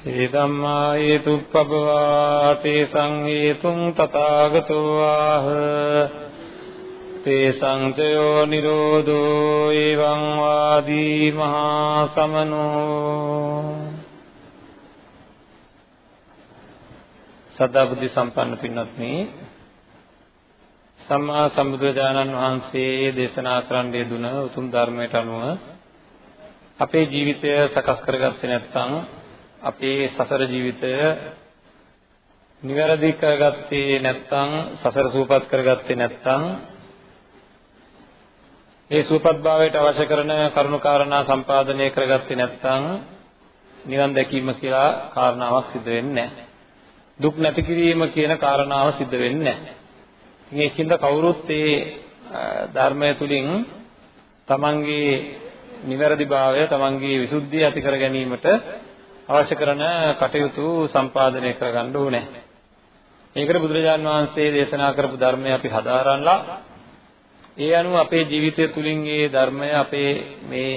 ඒ ධම්මා හේතුප්පවා තේසං හේතුං තථාගතෝ ආහ තේසං චයෝ නිරෝධෝ එවං වාදී මහා සමනෝ සදා බුද්ධ සම්පන්න පින්වත්නි සම්මා සම්බුදුරජාණන් වහන්සේ දේශනා කරන්න යෙදුන උතුම් ධර්මයට අනුව අපේ ජීවිතය සකස් කරගත්තේ නැත්නම් අපේ සසර ජීවිතය නිවැරදි කරගත්තේ නැත්නම් සසර සූපත් කරගත්තේ නැත්නම් ඒ සූපත් භාවයට අවශ්‍ය කරන කරුණු කාරණා සම්පාදනය කරගත්තේ නැත්නම් නිවන් දැකීම කියලා කාරණාවක් සිද්ධ වෙන්නේ නැහැ. දුක් නැති කිරීම කියන කාරණාව සිද්ධ වෙන්නේ නැහැ. ඉතින් ඒකින්ද කවුරුත් මේ ධර්මය තුලින් තමන්ගේ නිවැරදි භාවය තමන්ගේ විසුද්ධිය ඇති කර ගැනීමට අවශ්‍ය කරන කටයුතු සම්පාදනය කරගන්න ඕනේ. ඒකට බුදුරජාන් වහන්සේ දේශනා කරපු ධර්මය අපි හදාරන්නලා ඒ අනුව අපේ ජීවිතය තුලින් මේ ධර්මය අපේ මේ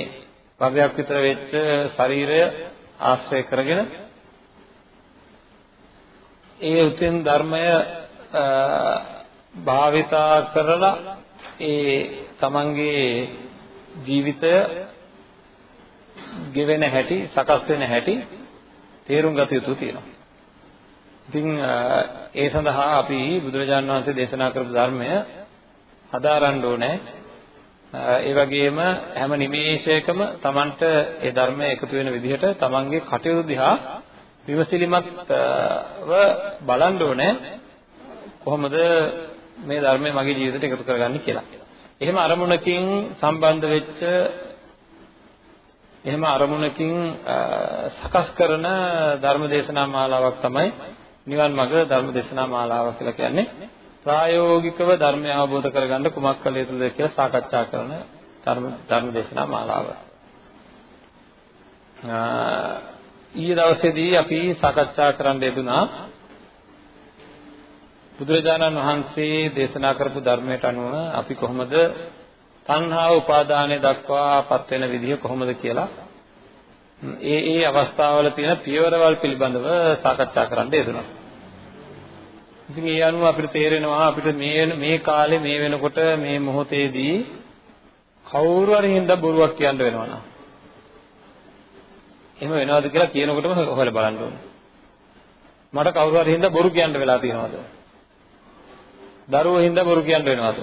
භවයක් විතර වෙච්ච ශරීරය ආශ්‍රය කරගෙන ඒ උතුම් ධර්මය භාවිතා කරලා ඒ තමන්ගේ ජීවිතය ගෙවෙන හැටි සකස් වෙන හැටි තේරුම් ගත යුතු තියෙනවා. ඉතින් ඒ සඳහා අපි බුදුරජාණන් වහන්සේ දේශනා කරපු ධර්මය හදාරන්න ඕනේ. ඒ වගේම හැම නිමේෂයකම Tamanට ඒ ධර්මය එකතු වෙන විදිහට Tamanගේ කටයුතු දිහා විමසිලිමත්ව බලන්න ඕනේ. කොහොමද මේ ධර්මය මගේ ජීවිතයට එකතු කරගන්නේ කියලා. එහෙම අරමුණකින් සම්බන්ධ වෙච්ච එහෙම අරමුණකින් සකස් කරන ධර්ම දේශනා මාලාවක් තමයි නිවන් මඟ ධර්ම දේශනා මාලාව කියලා කියන්නේ. ප්‍රායෝගිකව ධර්මය අවබෝධ කරගන්න කුමක් කළ යුතුද කියලා සාකච්ඡා කරන ධර්ම ධර්ම දේශනා මාලාව. ඊයේ දවසේදී අපි සාකච්ඡා කරන්න යෙදුනා බුදුරජාණන් වහන්සේ දේශනා කරපු ධර්මයට අනුව අපි කොහොමද තණ්හාව උපාදානය දක්වාපත් වෙන විදිහ කොහොමද කියලා ඒ ඒ අවස්ථාවල තියෙන පියවරවල් පිළිබඳව සාකච්ඡා කරන්න යෙදුණා. ඉතින් ඒ අනුව අපිට තේරෙනවා අපිට මේ මේ කාලේ මේ වෙනකොට මේ මොහොතේදී කවුරු හරි හින්දා බොරුවක් කියන්න වෙනවා නා. එහෙම වෙනවද කියලා කියනකොටම හොයලා බලන්න ඕනේ. මට කවුරු හරි හින්දා බොරු කියන්න වෙලා තියෙනවද? දරුවෝ හින්දා බොරු කියන්න වෙනවද?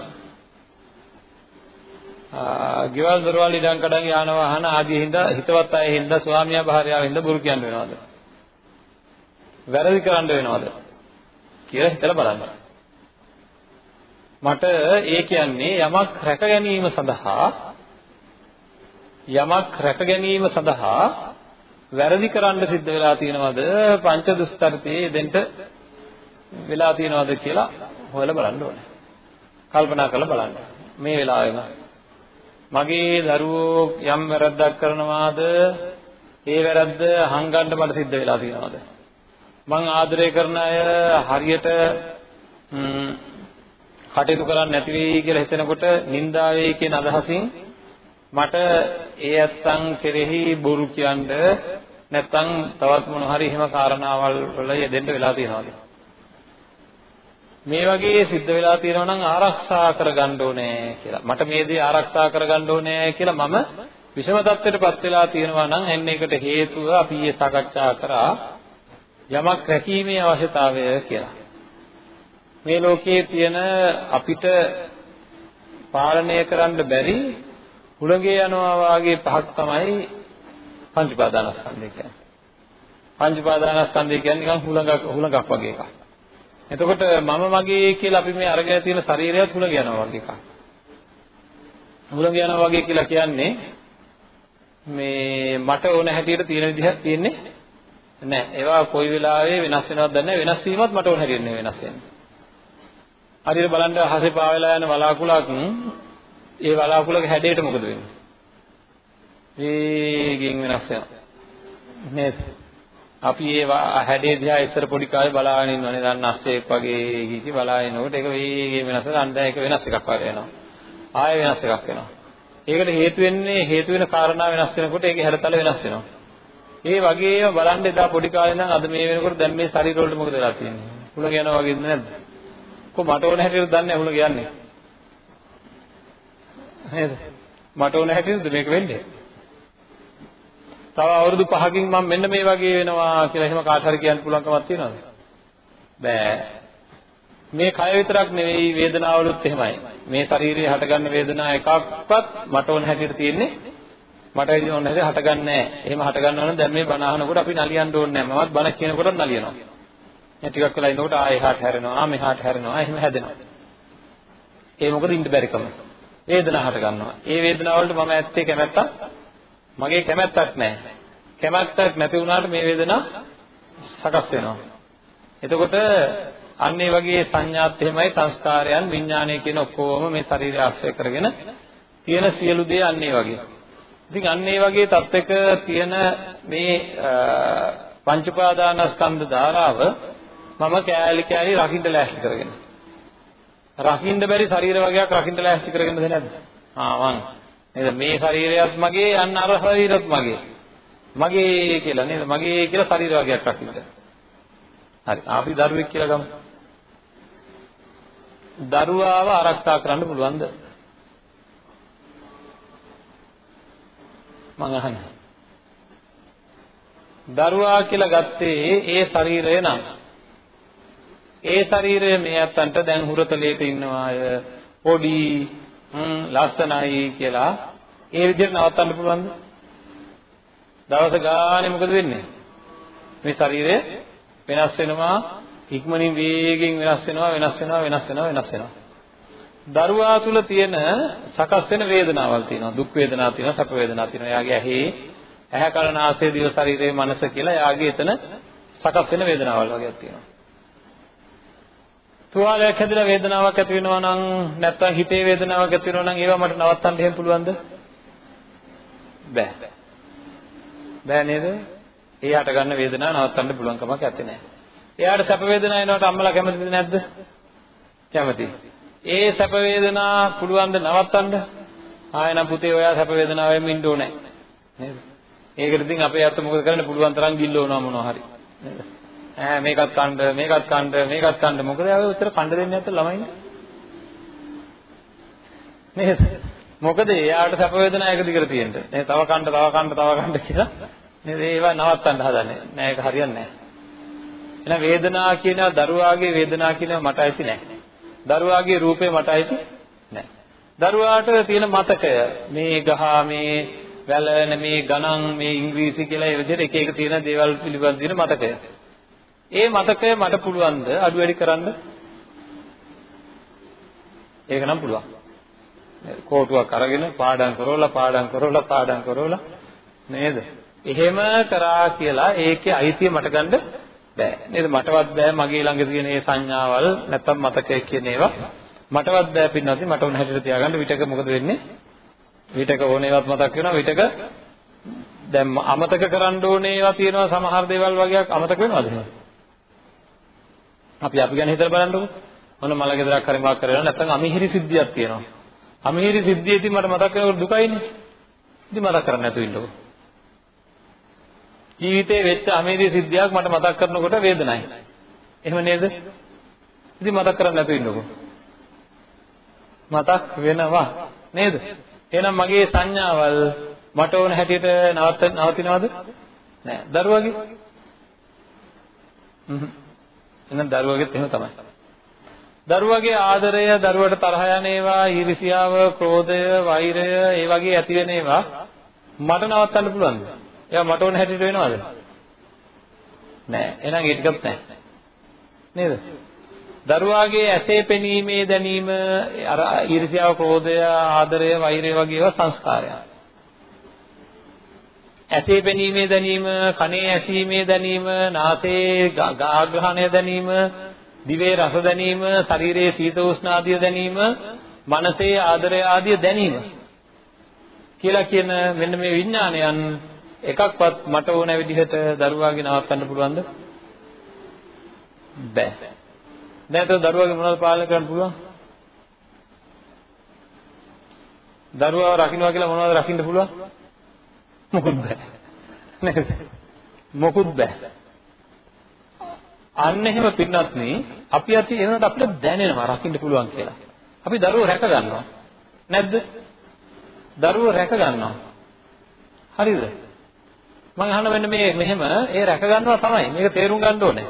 ගෙවල් දොරවල් ඉඩම් කඩම් යාන වාහන ආදී හින්දා හිතවත් අය හින්දා ස්වාමියා භාර්යාව හින්දා බොරු කියන්න වෙනවද? වැරදි කරන්න වෙනවද? කියලා හිතලා බලන්න. මට ඒ කියන්නේ යමක් රැක ගැනීම සඳහා යමක් රැක ගැනීම සඳහා වැරදි කරන්න සිද්ධ වෙලා තියෙනවද පංච දුස්තරතේ දෙන්න වෙලා තියෙනවද කියලා හොයලා බලන්න ඕනේ. කල්පනා කරලා බලන්න. මේ වෙලාවෙම මගේ දරුවෝ යම් වැරද්දක් කරනවාද? ඒ වැරද්ද හංගන්න මට සිද්ධ වෙලා තියෙනවද? මං ආදරය කරන අය හරියට කටයුතු කරන්නේ නැති වෙයි කියලා හිතනකොට නින්දා වෙයි කියන අදහසින් මට ඒ ඇත්තන් කෙරෙහි බොරු කියන්න නැත්නම් තවත් මොන හරි එහෙම කාරණාවල් වල යෙදෙන්න වෙලා තියෙනවද? මේ වගේ සිද්ධ වෙලා තියෙනවා නම් ආරක්ෂා කරගන්න ඕනේ කියලා. මට මේ දේ ආරක්ෂා කරගන්න ඕනේ කියලා මම විෂම තත්ත්වයටපත් වෙලා තියෙනවා නම් එන්න එකට හේතුව අපි ඊයේ සාකච්ඡා කරා යමක් රැකීමේ අවශ්‍යතාවය කියලා. මේ ලෝකයේ තියෙන අපිට පාලනය කරන්න බැරි හුළඟේ යනවා වාගේ පහක් තමයි පංච පාදානස්කන්ධය කියන්නේ. පංච පාදානස්කන්ධය කියන්නේ නිකන් හුළඟක් හුළඟක් වගේ එකක්. එතකොට මම මගේ කියලා අපි මේ අරගෙන තියෙන ශරීරයත් හුළඟ යනවා වගේ එකක්. හුළඟ යනවා වගේ කියලා කියන්නේ මේ මට ඕන හැටියට තියෙන විදිහක් තියෙන්නේ නැහැ. ඒවා කොයි වෙලාවෙ වෙනස් වෙනවද දන්නේ වෙනස් වීමත් මට ඕන හැටියට නෙවෙයි වෙනස් වෙන්නේ. හරියට බලන්න අහසේ පාවෙලා යන වලාකුළක් ඒ වලාකුළක හැඩයට මොකද වෙන්නේ? වේගෙන් වෙනස් වෙනවා. නේද? අපි ඒ හැඩේ දිහා ඉස්සර පොඩි කාලේ බලාගෙන ඉන්නවනේ දැන් අස්සෙක් වගේ කීකි බලාගෙනකොට ඒක වේගෙන් වෙනස් වෙනවා අන්න ඒක වෙනස් එකක් වගේ වෙනවා. ආයෙ වෙනස් එකක් වෙනවා. ඒකට හේතු වෙන්නේ හේතු වෙන කාරණා වෙනස් වෙනකොට ඒකේ හැඩතල වෙනස් වෙනවා. ඒ වගේම බලන්න එදා පොඩි කාලේ ඉඳන් අද මේ වෙනකොට දැන් මේ ශරීර වලට මොකද වෙලා තියෙන්නේ? හුලඟ යනවා වගේද නැද්ද? කො මට ඕන හැටියට දන්නේ හුලඟ යන්නේ. නේද? මට ඕන හැටියටද මේක වෙන්නේ? තව අවුරුදු 5කින් මම මෙන්න මේ වගේ වෙනවා කියලා එහෙම කාට හරි කියන්න පුළුවන් කමක් තියනවද? බෑ. මේ කය විතරක් නෙවෙයි වේදනාවලුත් එහෙමයි. මේ ශරීරයේ හටගන්න වේදනා එකක්වත් මට ඕන හැටියට තියෙන්නේ මට ඉතින් ඕන හැටියට හටගන්නේ නැහැ. එහෙම හටගන්නවා නම් දැන් මේ බණ අහනකොට අපි නලියන්න ඕනේ නැහැ. මමත් බණ කියනකොටත් නලියනවා. මේ ටිකක් වෙලා ඉන්නකොට ආයෙ එහාට හැරෙනවා, මෙහාට හැරෙනවා, එහෙම හැදෙනවා. ඒ මොකද ඉන්න බැරිකම. වේදනාව හට ගන්නවා. ඒ වේදනාව වලට මම ඇත්තේ කැමැත්තක් මගේ කැමැත්තක් නැහැ. කැමැත්තක් නැති වුණාට මේ වේදනාව සකස් වෙනවා. එතකොට අන්න ඒ වගේ සංඥාත් එහෙමයි සංස්කාරයන් විඥානය කියන ඔක්කොම මේ ශරීරය ආශ්‍රය කරගෙන තියෙන සියලු දේ අන්න ඒ වගේ. ඉතින් අන්න ඒ වගේ තත්වයක තියෙන මේ පංච උපාදානස්කන්ධ ධාරාව මම කෑලි කෑලි රකින්න ලෑස්ති කරගෙන. රකින්න බැරි ශරීර වර්ගයක් රකින්න ලෑස්ති කරගෙනද නැද්ද? ආ වන්. නේද මේ ශරීරයත් මගේ අන්න අර ශරීරත් මගේ. මගේ කියලා නේද? මගේ කියලා ශරීර වර්ගයක් රකින්න. හරි. අපි දරුවෙක් කියලා ගමු. දරුවාව ආරක්ෂා කරන්න පුළුවන්ද? මං අහන්නේ. දරුවා කියලා ගත්තේ ඒ ශරීරය නම් ඒ ශරීරය මේ අතන්ට දැන් හුරතලයක ඉන්නවාය පොඩි ලස්සනයි කියලා ඒ විදිහට නවත්තන්න පුළුවන්ද? දවස ගානේ මොකද වෙන්නේ? මේ ශරීරය වෙනස් වෙනවා ඉක්මනින් වේගෙන් වෙනස් වෙනවා වෙනස් වෙනවා වෙනස් වෙනවා වෙනස් වෙනවා. දරුවා තුල තියෙන සකස් වෙන වේදනාවල් තියෙනවා. දුක් වේදනා තියෙනවා, සැප වේදනා තියෙනවා. එයාගේ ඇහි ඇහැ කන නාසය දිව ශරීරයේ මනස කියලා එයාගේ එතන සකස් වෙන වේදනාවල් වගේක් තියෙනවා. තුවාලයක් හැදිලා වේදනාවක් ඇති වෙනවා නම් නැත්නම් හිතේ වේදනාවක් ඇති වෙනවා නම් ඒවා මට නවත්තන්න එහෙම පුළුවන්ද? බෑ. බෑ නේද? ඒ හට ගන්න වේදනාව නවත්තන්න පුළුවන් කමක් නැත්තේ. එයාට සැප වේදනාව එනකොට අම්මලා කැමතිද නැද්ද? කැමති. ඒ සැප වේදනා පුළුවන් ද නවත්තන්න? ආයෙනම් පුතේ ඔයා සැප වේදනාවෙම ඉන්න ඕනේ. නේද? ඒකට ඉතින් අපේ අත මොකද කරන්න පුළුවන් තරම් ගිල්ලවනවා මොනවා හරි. නේද? ඈ මේකත් කන්න මේකත් කන්න මේකත් කන්න මොකද ආවේ උතර කන්න දෙන්නේ නැත්නම් ළමයින්ද? නේද? මොකද එයාට සැප වේදනා එක දිගට තියෙන්න. නේ තව කන්න තව කන්න තව කන්න කියලා නේද? ඒවා නවත්තන්න හදන්නේ. නෑ ඒක හරියන්නේ නෑ. එහෙනම් වේදනා කියනවා දරුවාගේ වේදනා කියනවා මට ඇති නෑ. දරුවාගේ රූපේ මට ඇති නෑ. දරුවාට තියෙන මතකය මේ ගහ මේ වැලන මේ ගණන් මේ ඉංග්‍රීසි කියලා ඒ විදිහට එක එක තියෙන දේවල් පිළිබඳ තියෙන මතකය. ඒ මතකය මට පුළුවන්ද අඩු වැඩි කරන්න? ඒක නම් පුළුවන්. කෝටුවක් අරගෙන පාඩම් කරවලා පාඩම් කරවලා පාඩම් කරවලා නේද? එහෙම කරා කියලා ඒකේ අයිතිය මට ගන්න බෑ. නේද? මටවත් බෑ මගේ ළඟ තියෙන මේ සංඥාවල් නැත්තම් මතකය කියන ඒවා මටවත් බෑ පින්නත් මට උන හැටියට තියාගන්න විතක මොකද වෙන්නේ? විතක ඕනේවත් මතක් වෙනවා විතක දැන් අමතක කරන්න ඕනේ ඒවා තියෙනවා සමහර දේවල් වගේක් අමතක වෙනවද එහෙනම්? අපි අපි ගැන හිතලා බලන්නකො. මොන මල ගෙදරක් හරි මාක් කරලා නැත්නම් අමිහිරි සිද්ධියක් තියෙනවා. අමිහිරි සිද්ධිය ඉතින් මට මතක් වෙනකොට දුකයිනේ. ඉතින් මතක් කරන්නේ නැතුව ඉන්නකො. ජීවිතේ වෙච්ච අමිහිරි සිද්ධියක් මට මතක් කරනකොට වේදනයි. එහෙම නේද? ඉතින් මතක් කරන්නේ නැතුව ඉන්නකො. මතක් වෙනවා නේද? එහෙනම් මගේ සංඥාවල් මට ඕන හැටියට නවත්ත නවතිනවද? නෑ. දරුවගේ? හ්ම්. එහෙනම් දරුවගෙත් එහෙම තමයි. දරුවගේ ආදරය, දරුවට තරහ යන ඒවා, ඊර්ෂියාව, ක්‍රෝධය, වෛරය, ඒ වගේ ඇති වෙන ඒවා මට නවත්තන්න පුළුවන්ද? ඒවා මට ඕන හැටියට වෙනවද? නෑ. එහෙනම් ඒ ටිකත් නෑ. නේද? දරුවාගේ ඇසේ පෙනීමේ දැනීම අර ඊර්ෂ්‍යාව, ක්‍රෝධය, ආදරය, වෛරය වගේ ඒවා සංස්කාරයන්. ඇසේ පෙනීමේ දැනීම, කනේ ඇසීමේ දැනීම, නාසයේ ආග්‍රහණය දැනීම, දිවේ රස දැනීම, ශරීරයේ සීත උෂ්ණ ආදිය දැනීම, මනසේ ආදරය ආදිය දැනීම කියලා කියන මෙන්න මේ විඥානයන් එකක්වත් මට ඕන විදිහට දරුවාගේ නවත්තන්න පුළුවන්ද? බෑ. දැන් ඒතර දරුවාගේ මොනවද පාලනය කරන්න පුළුවන්? දරුවාව රකින්නවා කියලා මොනවද රකින්න පුළුවන්? මොකුත් බෑ. නේද? මොකුත් බෑ. අන්න එහෙම පින්නත් නේ අපි අති එනකොට අපිට දැනෙනවා රකින්න පුළුවන් කියලා. අපි දරුවෝ රැක ගන්නවා. නැද්ද? දරුවෝ රැක ගන්නවා. හරිද? මම අහන වෙන්න මේ මෙහෙම ඒ රැක ගන්නවා තමයි. මේක තේරුම් ගන්න ඕනේ.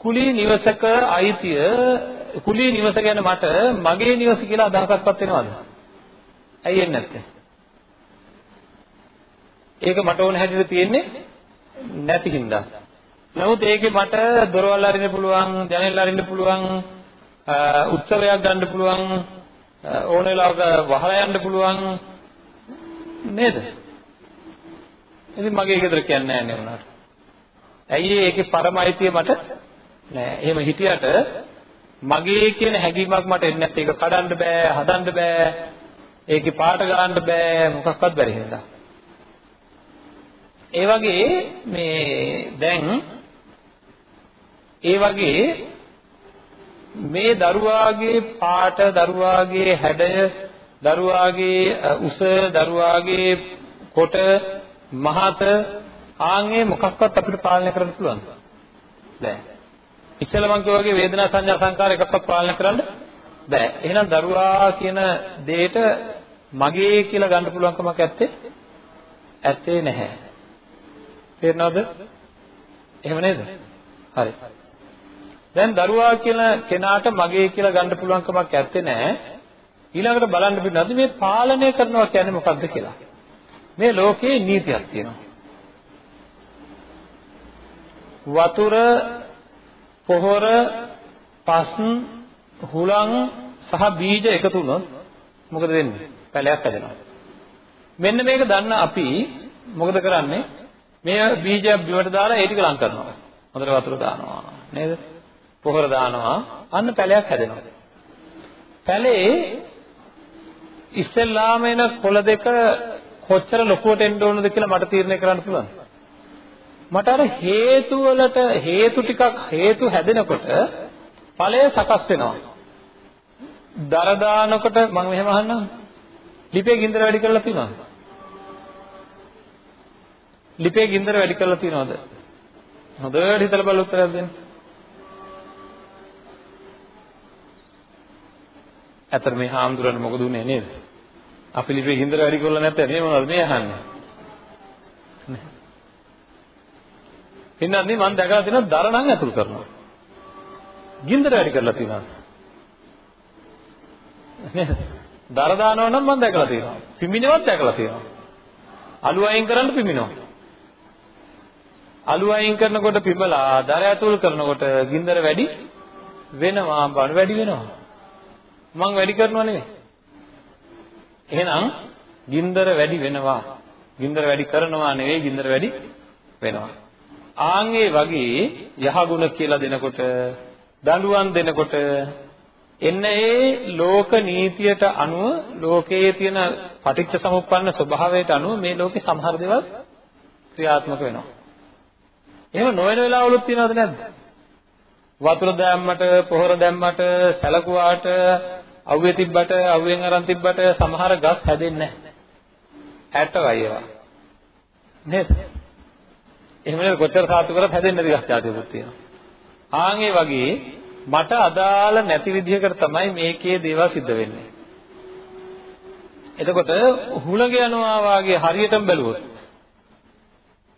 කුලී නිවසක අයිතිය කුලී නිවස ගැන මට මගේ නිවස කියලා අදහසක්වත් වෙනවද? ඇයි එන්නේ නැත්තේ? ඒක මට ඕන හැටියට තියෙන්නේ නැති හින්දා. නමුත් ඒකේ මට දොරවල් අරින්න පුළුවන්, ජනෙල් අරින්න පුළුවන්, උත්සවයක් ගන්න පුළුවන්, ඕන වෙලාවක වහලා යන්න පුළුවන් නේද? ඉතින් මගේ ගෙදර කියන්නේ නැහැ නේ උනාට. ඇයි ඒකේ පරමයිතිය මට නෑ. එහෙම හිටියට මගේ කියන හැඟීමක් මට එන්නේ නැත්නම් ඒක කඩන්න බෑ, හදන්න බෑ. ඒකේ පාට ගන්න බෑ, මොකක්වත් බැරි හින්දා. ඒ වගේ මේ දැන් ඒ වගේ මේ දරුවාගේ පාට දරුවාගේ හැඩය දරුවාගේ උස දරුවාගේ කොට මහත ආන්ගේ මොකක්වත් අපිට පාලනය කරන්න පුළුවන්ද? බෑ. ඉස්සෙල්ලා මං කිව්වා වගේ වේදනා සංඥා සංකාර එකක්වත් පාලනය කරන්න බෑ. එහෙනම් දරුවා කියන දෙයට මගේ කියලා ගන්න පුළුවන් කමක් ඇත්තේ ඇත්තේ නැහැ. තේරෙනවද? එහෙම නේද? හරි. දැන් දරුවා කියන කෙනාට මගේ කියලා ගන්න පුළුවන් කමක් ඇත්තේ නැහැ. ඊළඟට බලන්න පින්නත් මේ පාලනය කරනවා කියන්නේ මොකක්ද කියලා. මේ ලෝකේ නීතියක් තියෙනවා. වතුර පොහොර පස් හුලං සහ බීජ එකතු වුණොත් මොකද වෙන්නේ? පැලයක් හැදෙනවා. මෙන්න මේක දන්න අපි මොකද කරන්නේ? මේ බීජයක් බිමට දාලා ඒ ටික ලං කරනවා. හොඳට වතුර දානවා නේද? පොහොර දානවා. අන්න පැලයක් හැදෙනවා. පැලේ ඉස්සෙල්ලාම එන කොළ දෙක කොච්චර ලොකුවට එන්න ඕනද කියලා මට තීරණය කරන්න පුළුවන්ද? මට අර හේතු වලට හේතු ටිකක් හේතු හැදෙනකොට ඵලය සකස් වෙනවා. දර දානකොට මම මෙහෙම අහන්නම්. ලිපේ ගින්දර වැඩි කරලා තියෙනවද? ලිපේ ගින්දර වැඩි කරලා තියෙනවද? හොඳට හිතලා බලලා උත්තරයක් දෙන්න. අතර මේ හාමුදුරන් මොකද උනේ නේද? අපි ලිපේ ගින්දර වැඩි කරලා නැත්නම් මේ මොනවද මේ අහන්නේ? පින්නන්නේ මම දැකලා තියෙනවා දර නම් ඇතුල් කරනවා. ගින්දර වැඩි කරලා තියෙනවා. නේද? දර දානවා නම් මම දැකලා තියෙනවා. පිමිනවත් දැකලා තියෙනවා. අලු අයින් කරන්න පිමිනවා. අලු අයින් කරනකොට පිඹලා දර ඇතුල් කරනකොට ගින්දර වැඩි වෙනවා බණ වැඩි වෙනවා. මං වැඩි කරනව නෙවෙයි. එහෙනම් ගින්දර වැඩි වෙනවා. ගින්දර වැඩි කරනවා නෙවෙයි ගින්දර වැඩි වෙනවා. ආන්ගේ වගේ යහගුණ කියලා දෙනකොට දඬුවම් දෙනකොට එන්න ඒ ලෝක නීතියට අනුව ලෝකයේ තියෙන පටිච්ච සමුප්පන්න ස්වභාවයට අනුව මේ ලෝකේ සමහර දේවල් ක්‍රියාත්මක වෙනවා. එහෙම නොවන වෙලාවලුත් තියෙනවද නැද්ද? වතුර දැම්මට, පොහොර දැම්මට, සැලකුවාට, අවුවේ තිබ්බට, අවුවෙන් අරන් තිබ්බට සමහර ගස් හැදෙන්නේ නැහැ. ඇටවයි ඒවා. නේද? එහෙම නේද කොච්චර සාතු කරත් හැදෙන්නේ නැති ගස් జాතියකුත් තියෙනවා. ආන් ඒ වගේ මට අදාළ නැති විදිහකට තමයි මේකේ දේවල් සිද්ධ වෙන්නේ. එතකොට හුළඟ යනවා වාගේ හරියටම බැලුවොත්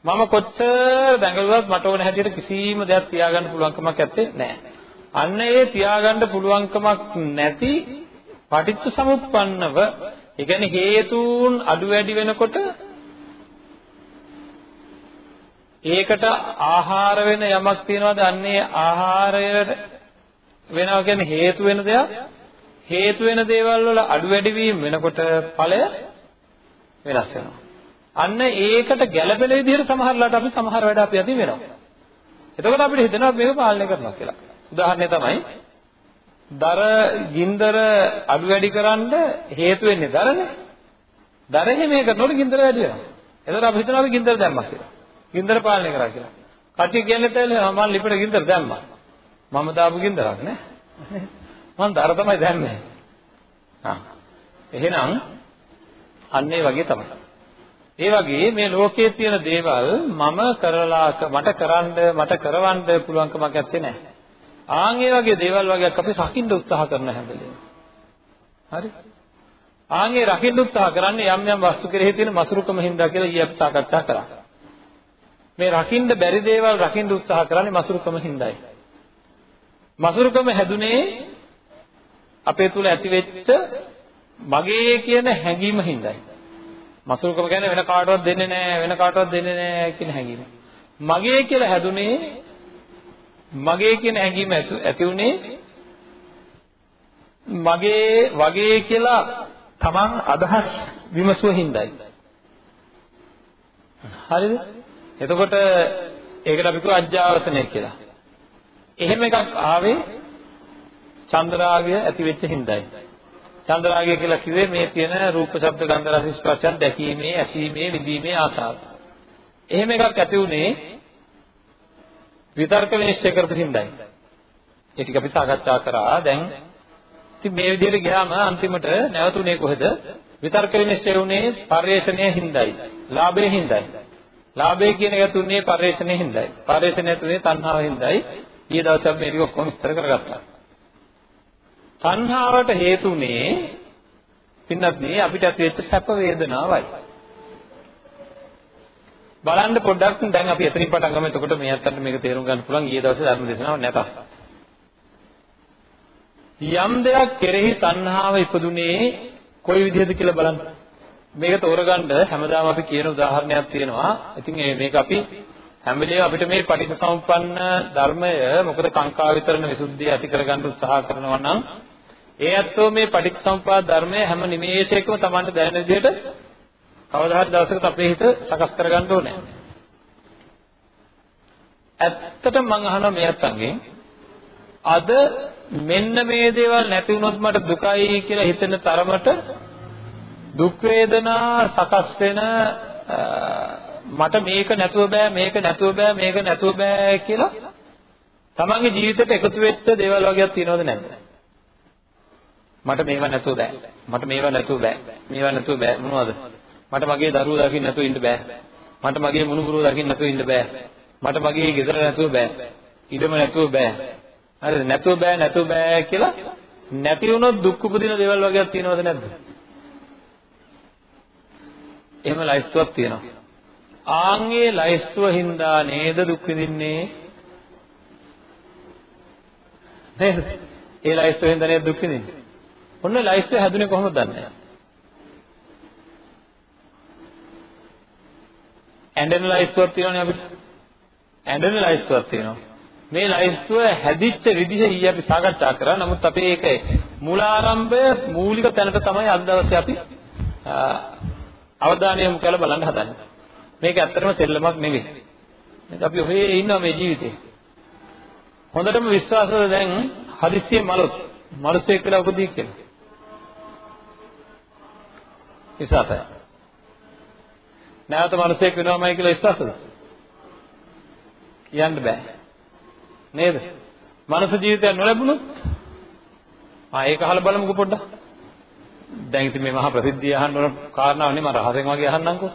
මම කොච්චර දැඟලුවත් මට ඕන හැටියට කිසිම දෙයක් තියාගන්න පුළුවන් කමක් නැත්තේ නෑ. අන්න ඒ තියාගන්න පුළුවන්කමක් නැති පටිච්ච සමුප්පන්නව ඒ කියන්නේ හේතුන් අඩු වැඩි වෙනකොට ඒකට ආහාර වෙන යමක් තියනවාද? අන්නේ ආහාරයට වෙනවා කියන්නේ හේතු වෙන දෙයක්. හේතු වෙන දේවල් වල අඩු වැඩි වීම වෙනකොට ඵලය වෙනස් වෙනවා. අන්න ඒකට ගැළපෙන විදිහට සමහරලාට අපි සමහර වැඩ අපි අතින් වෙනවා එතකොට අපිට හිතෙනවා මේක පාලනය කරනවා කියලා උදාහරණය තමයි දර ගින්දර අඩු වැඩි කරන්න හේතු වෙන්නේ දරනේ දර හැමේ කරනකොට ගින්දර වැඩි වෙනවා එතකොට අපි හිතනවා අපි ගින්දර දැම්මා කියලා ගින්දර පාලනය කරා කියලා. කට්ටිය කියන්නේ තේලේ මම ලිපට ගින්දර දැම්මා. මම දාපු ගින්දරක් නේ. මම දර තමයි දැම්මේ. ආ. එහෙනම් අන්න ඒ වගේ තමයි. ඒ වගේ මේ ලෝකයේ තියෙන දේවල් මම කරලා මට කරන්න මට කරවන්න පුළුවන්කමක් නැත්තේ නෑ. ආන් ඒ වගේ දේවල් වගේක් අපි රකින්න උත්සාහ කරන හැම වෙලේම. හරි? ආන් ඒ රකින්න උත්සාහ කරන්නේ යම් යම් වස්තු කෙරෙහි තියෙන මසුරුකම හින්දා කියලා ඊයේ අපි සාකච්ඡා කරා. මේ රකින්න බැරි දේවල් රකින්න උත්සාහ කරන්නේ මසුරුකම හින්දායි. මසුරුකම හැදුනේ අපේ තුල ඇතිවෙච්ච මගේ කියන හැඟීම හින්දායි. මසුරුකම කියන්නේ වෙන කාටවත් දෙන්නේ නැහැ වෙන කාටවත් දෙන්නේ නැහැ කියන හැඟීම. මගේ කියලා හැදුනේ මගේ කියන හැඟීම ඇති උනේ මගේ වගේ කියලා Taman අදහස් විමසුව හින්දායි. හරිද? එතකොට ඒකට අපි කියව අජ්ජාවසනය කියලා. එහෙම එකක් ආවේ චන්ද්‍රාගය ඇති වෙච්ච හින්දායි. චන්ද්‍රාගය කියලා කිව්වේ මේ තියෙන රූප, ශබ්ද, ගන්ධ, රස, ස්පර්ශයන් දැකීමේ, ඇසීමේ, විඳීමේ ආසාව. එහෙම එකක් ඇති උනේ විතර්ක විනිශ්චය කරපු හින්දායි. ඒ ටික අපි සාකච්ඡා කරා. දැන් ඉතින් මේ විදිහට ගියාම අන්තිමට නැවතුනේ කොහෙද? විතර්ක විනිශ්චය උනේ පරිේශණයේ හින්දායි. ලාභයේ හින්දායි. ලාභය කියන එක තුනේ පරිශ්‍රණය හින්දායි. පරිශ්‍රණය තුනේ තණ්හාව හින්දායි. ඊයේ දවසේ අපි මේක ඔක්කොම විස්තර කරගත්තා. තණ්හාවට හේතුනේ පින්නත් මේ අපිට ඇති වෙච්ච සැප වේදනාවයි. බලන්න පොඩ්ඩක් දැන් අපි එතනින් පටන් ගමු. එතකොට මේ අතට මේක තේරුම් ගන්න පුළුවන් ඊයේ දවසේ ධර්ම දේශනාව නැතත්. යම් දෙයක් කෙරෙහි තණ්හාව ඉපදුනේ කොයි විදිහද කියලා බලන්න. මේක තෝරගන්න හැමදාම අපි කියන උදාහරණයක් තියෙනවා. ඉතින් මේක අපි හැම වෙලේම අපිට මේ පටිච්චසමුප්පන්න ධර්මය මොකද කාංකා විතරන විසුද්ධිය ඇති කරගන්න උත්සාහ කරනවා නම් ඒ ඇත්තෝ මේ පටිච්චසමුප්පාද ධර්මය හැම නිමේෂයකම Tamanට දැනෙන විදිහට කවදා හරි දවසකට අපේ හිත සකස් කරගන්න ඕනේ. ඇත්තටම මම අහනවා මේ අත්තන්ගෙන් අද මෙන්න මේ දේවල් නැති වුණොත් මට දුකයි කියලා හිතෙන තරමට දුක් වේදනා සකස් වෙන මට මේක නැතුව බෑ මේක නැතුව බෑ මේක නැතුව බෑ කියලා තමන්ගේ ජීවිතේට එකතු වෙච්ච දේවල් වගේක් තියෙනවද නැද්ද මට මේවා නැතුව බෑ. මට මේවා නැතුව බෑ. මේවා නැතුව බෑ. මොනවද? මට මගේ දරුවෝ දකින්න නැතුව ඉන්න බෑ. මට මගේ මුණුබුරුවෝ දකින්න නැතුව ඉන්න බෑ. මට මගේ ගෙදර නැතුව බෑ. ඉඩම නැතුව බෑ. හරිද? නැතුව බෑ නැතුව බෑ කියලා නැති වුණොත් දුක් උපදින දේවල් වගේක් තියෙනවද නැද්ද? එහෙම ලයිස්තුවක් තියෙනවා. ආන්ගේ ලයිස්තුව හින්දා නේද දුක් විඳින්නේ? නේද? ඒ ලයිස්තුව හින්දා නේද දුක් විඳින්නේ? ඔන්න ලයිස්තුව හැදුනේ කොහොමද දන්නේ? ඇඬෙන ලයිස්තුවක් තියෙනවනේ අපිට. ඇඬෙන ලයිස්තුවක් තියෙනවා. මේ ලයිස්තුව හැදිච්ච විදිහ ඊයේ අපි සාකච්ඡා කරා. නමුත් අපි ඒක මූලාරම්භය මූලික තැනට තමයි අද දවසේ අපි අවධානය යොමු කරලා බලන්න හදන්නේ. මේක ඇත්තටම සෙල්ලමක් නෙවෙයි. මේක අපි ඔහේ ඉන්නවා මේ ජීවිතේ. හොඳටම විශ්වාසද දැන් හදිස්සියේ මලොත් මනුස්සයෙක් කියලා උපදී කියලා. විශ්වාසයි. නැවත මනුස්සයෙක් වෙනවමයි කියලා විශ්වාසද? කියන්න බෑ. නේද? මනුස්ස ජීවිතයක් නොලැබුණොත් ආ ඒක අහලා බලමුකෝ පොඩ්ඩක්. දැන් ඉතින් මේ මහා ප්‍රසිද්ධිය අහන්න ඕන කාරණාවනේ මම රහසෙන් වගේ අහන්නම්කෝ.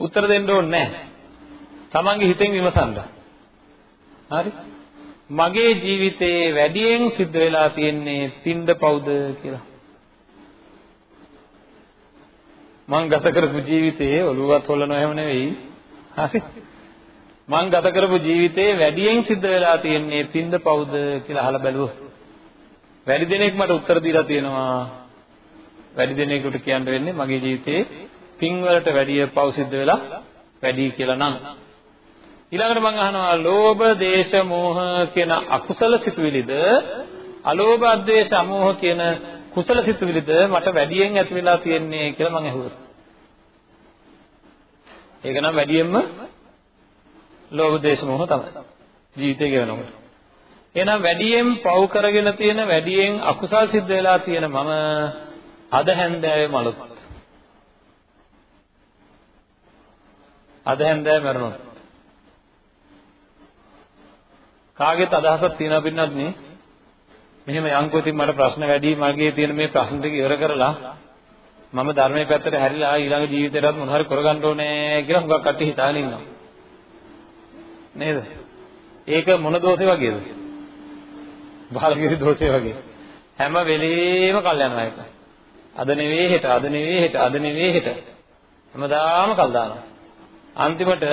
උත්තර දෙන්න ඕනේ නැහැ. Tamange හිතෙන් විමසන්න. හරි? මගේ ජීවිතේ වැඩියෙන් සිද්ධ වෙලා තියෙන්නේ පින්ද පවුද කියලා. මං ගත කරපු ජීවිතයේ ඔළුවත් හොලනව එහෙම නෙවෙයි. හරි? මං ගත කරපු ජීවිතේ වැඩියෙන් සිද්ධ වෙලා තියෙන්නේ පින්ද පවුද කියලා අහලා බැලුවොත් වැඩි දෙනෙක් මට උත්තර දීලා තියෙනවා වැඩි දෙනෙකුට කියන්න වෙන්නේ මගේ ජීවිතේ පින් වලට වැඩිය පව් සිද්ධ වෙලා වැඩි කියලා නම් ඊළඟට මම අහනවා ලෝභ දේශ මෝහ කියන අකුසල සිතුවිලිද අලෝභ අද්වේෂ අමෝහ කියන කුසල සිතුවිලිද මට වැඩියෙන් ඇති වෙලා තියෙන්නේ කියලා මම අහුවා. ඒක නම් වැඩියෙන්ම ලෝභ දේශ මොහ තමයි. ජීවිතේ ගෙවනකොට. එහෙනම් වැඩියෙන් පව් කරගෙන තියෙන වැඩියෙන් අකුසල් සිද්ධ වෙලා තියෙන මම අද හැන්දෑවේ මලුත්. අද හැන්දෑවේ මරණොත්. කාගෙත් අදහසක් තියෙනවා පින්නත් නේ? මෙහෙම යන්කෝ ඉතින් මට ප්‍රශ්න වැඩි මගේ තියෙන මේ ප්‍රශ්න ටික ඉවර කරලා මම ධර්මයේ පැත්තට හැරිලා ඊළඟ ජීවිතේටත් මොන හරි කරගන්න ඕනේ කියලා හුඟක් කට්ටිය හිතාගෙන ඉන්නවා. නේද? ඒක මොන දෝෂේ වගේද? බාලගිරි දෝෂේ වගේ. හැම වෙලෙම කල් යනවා ඒක. අද නෙවෙයි හෙට, අද නෙවෙයි හෙට, අද නෙවෙයි හෙට. හැමදාම කල් දානවා. අන්තිමට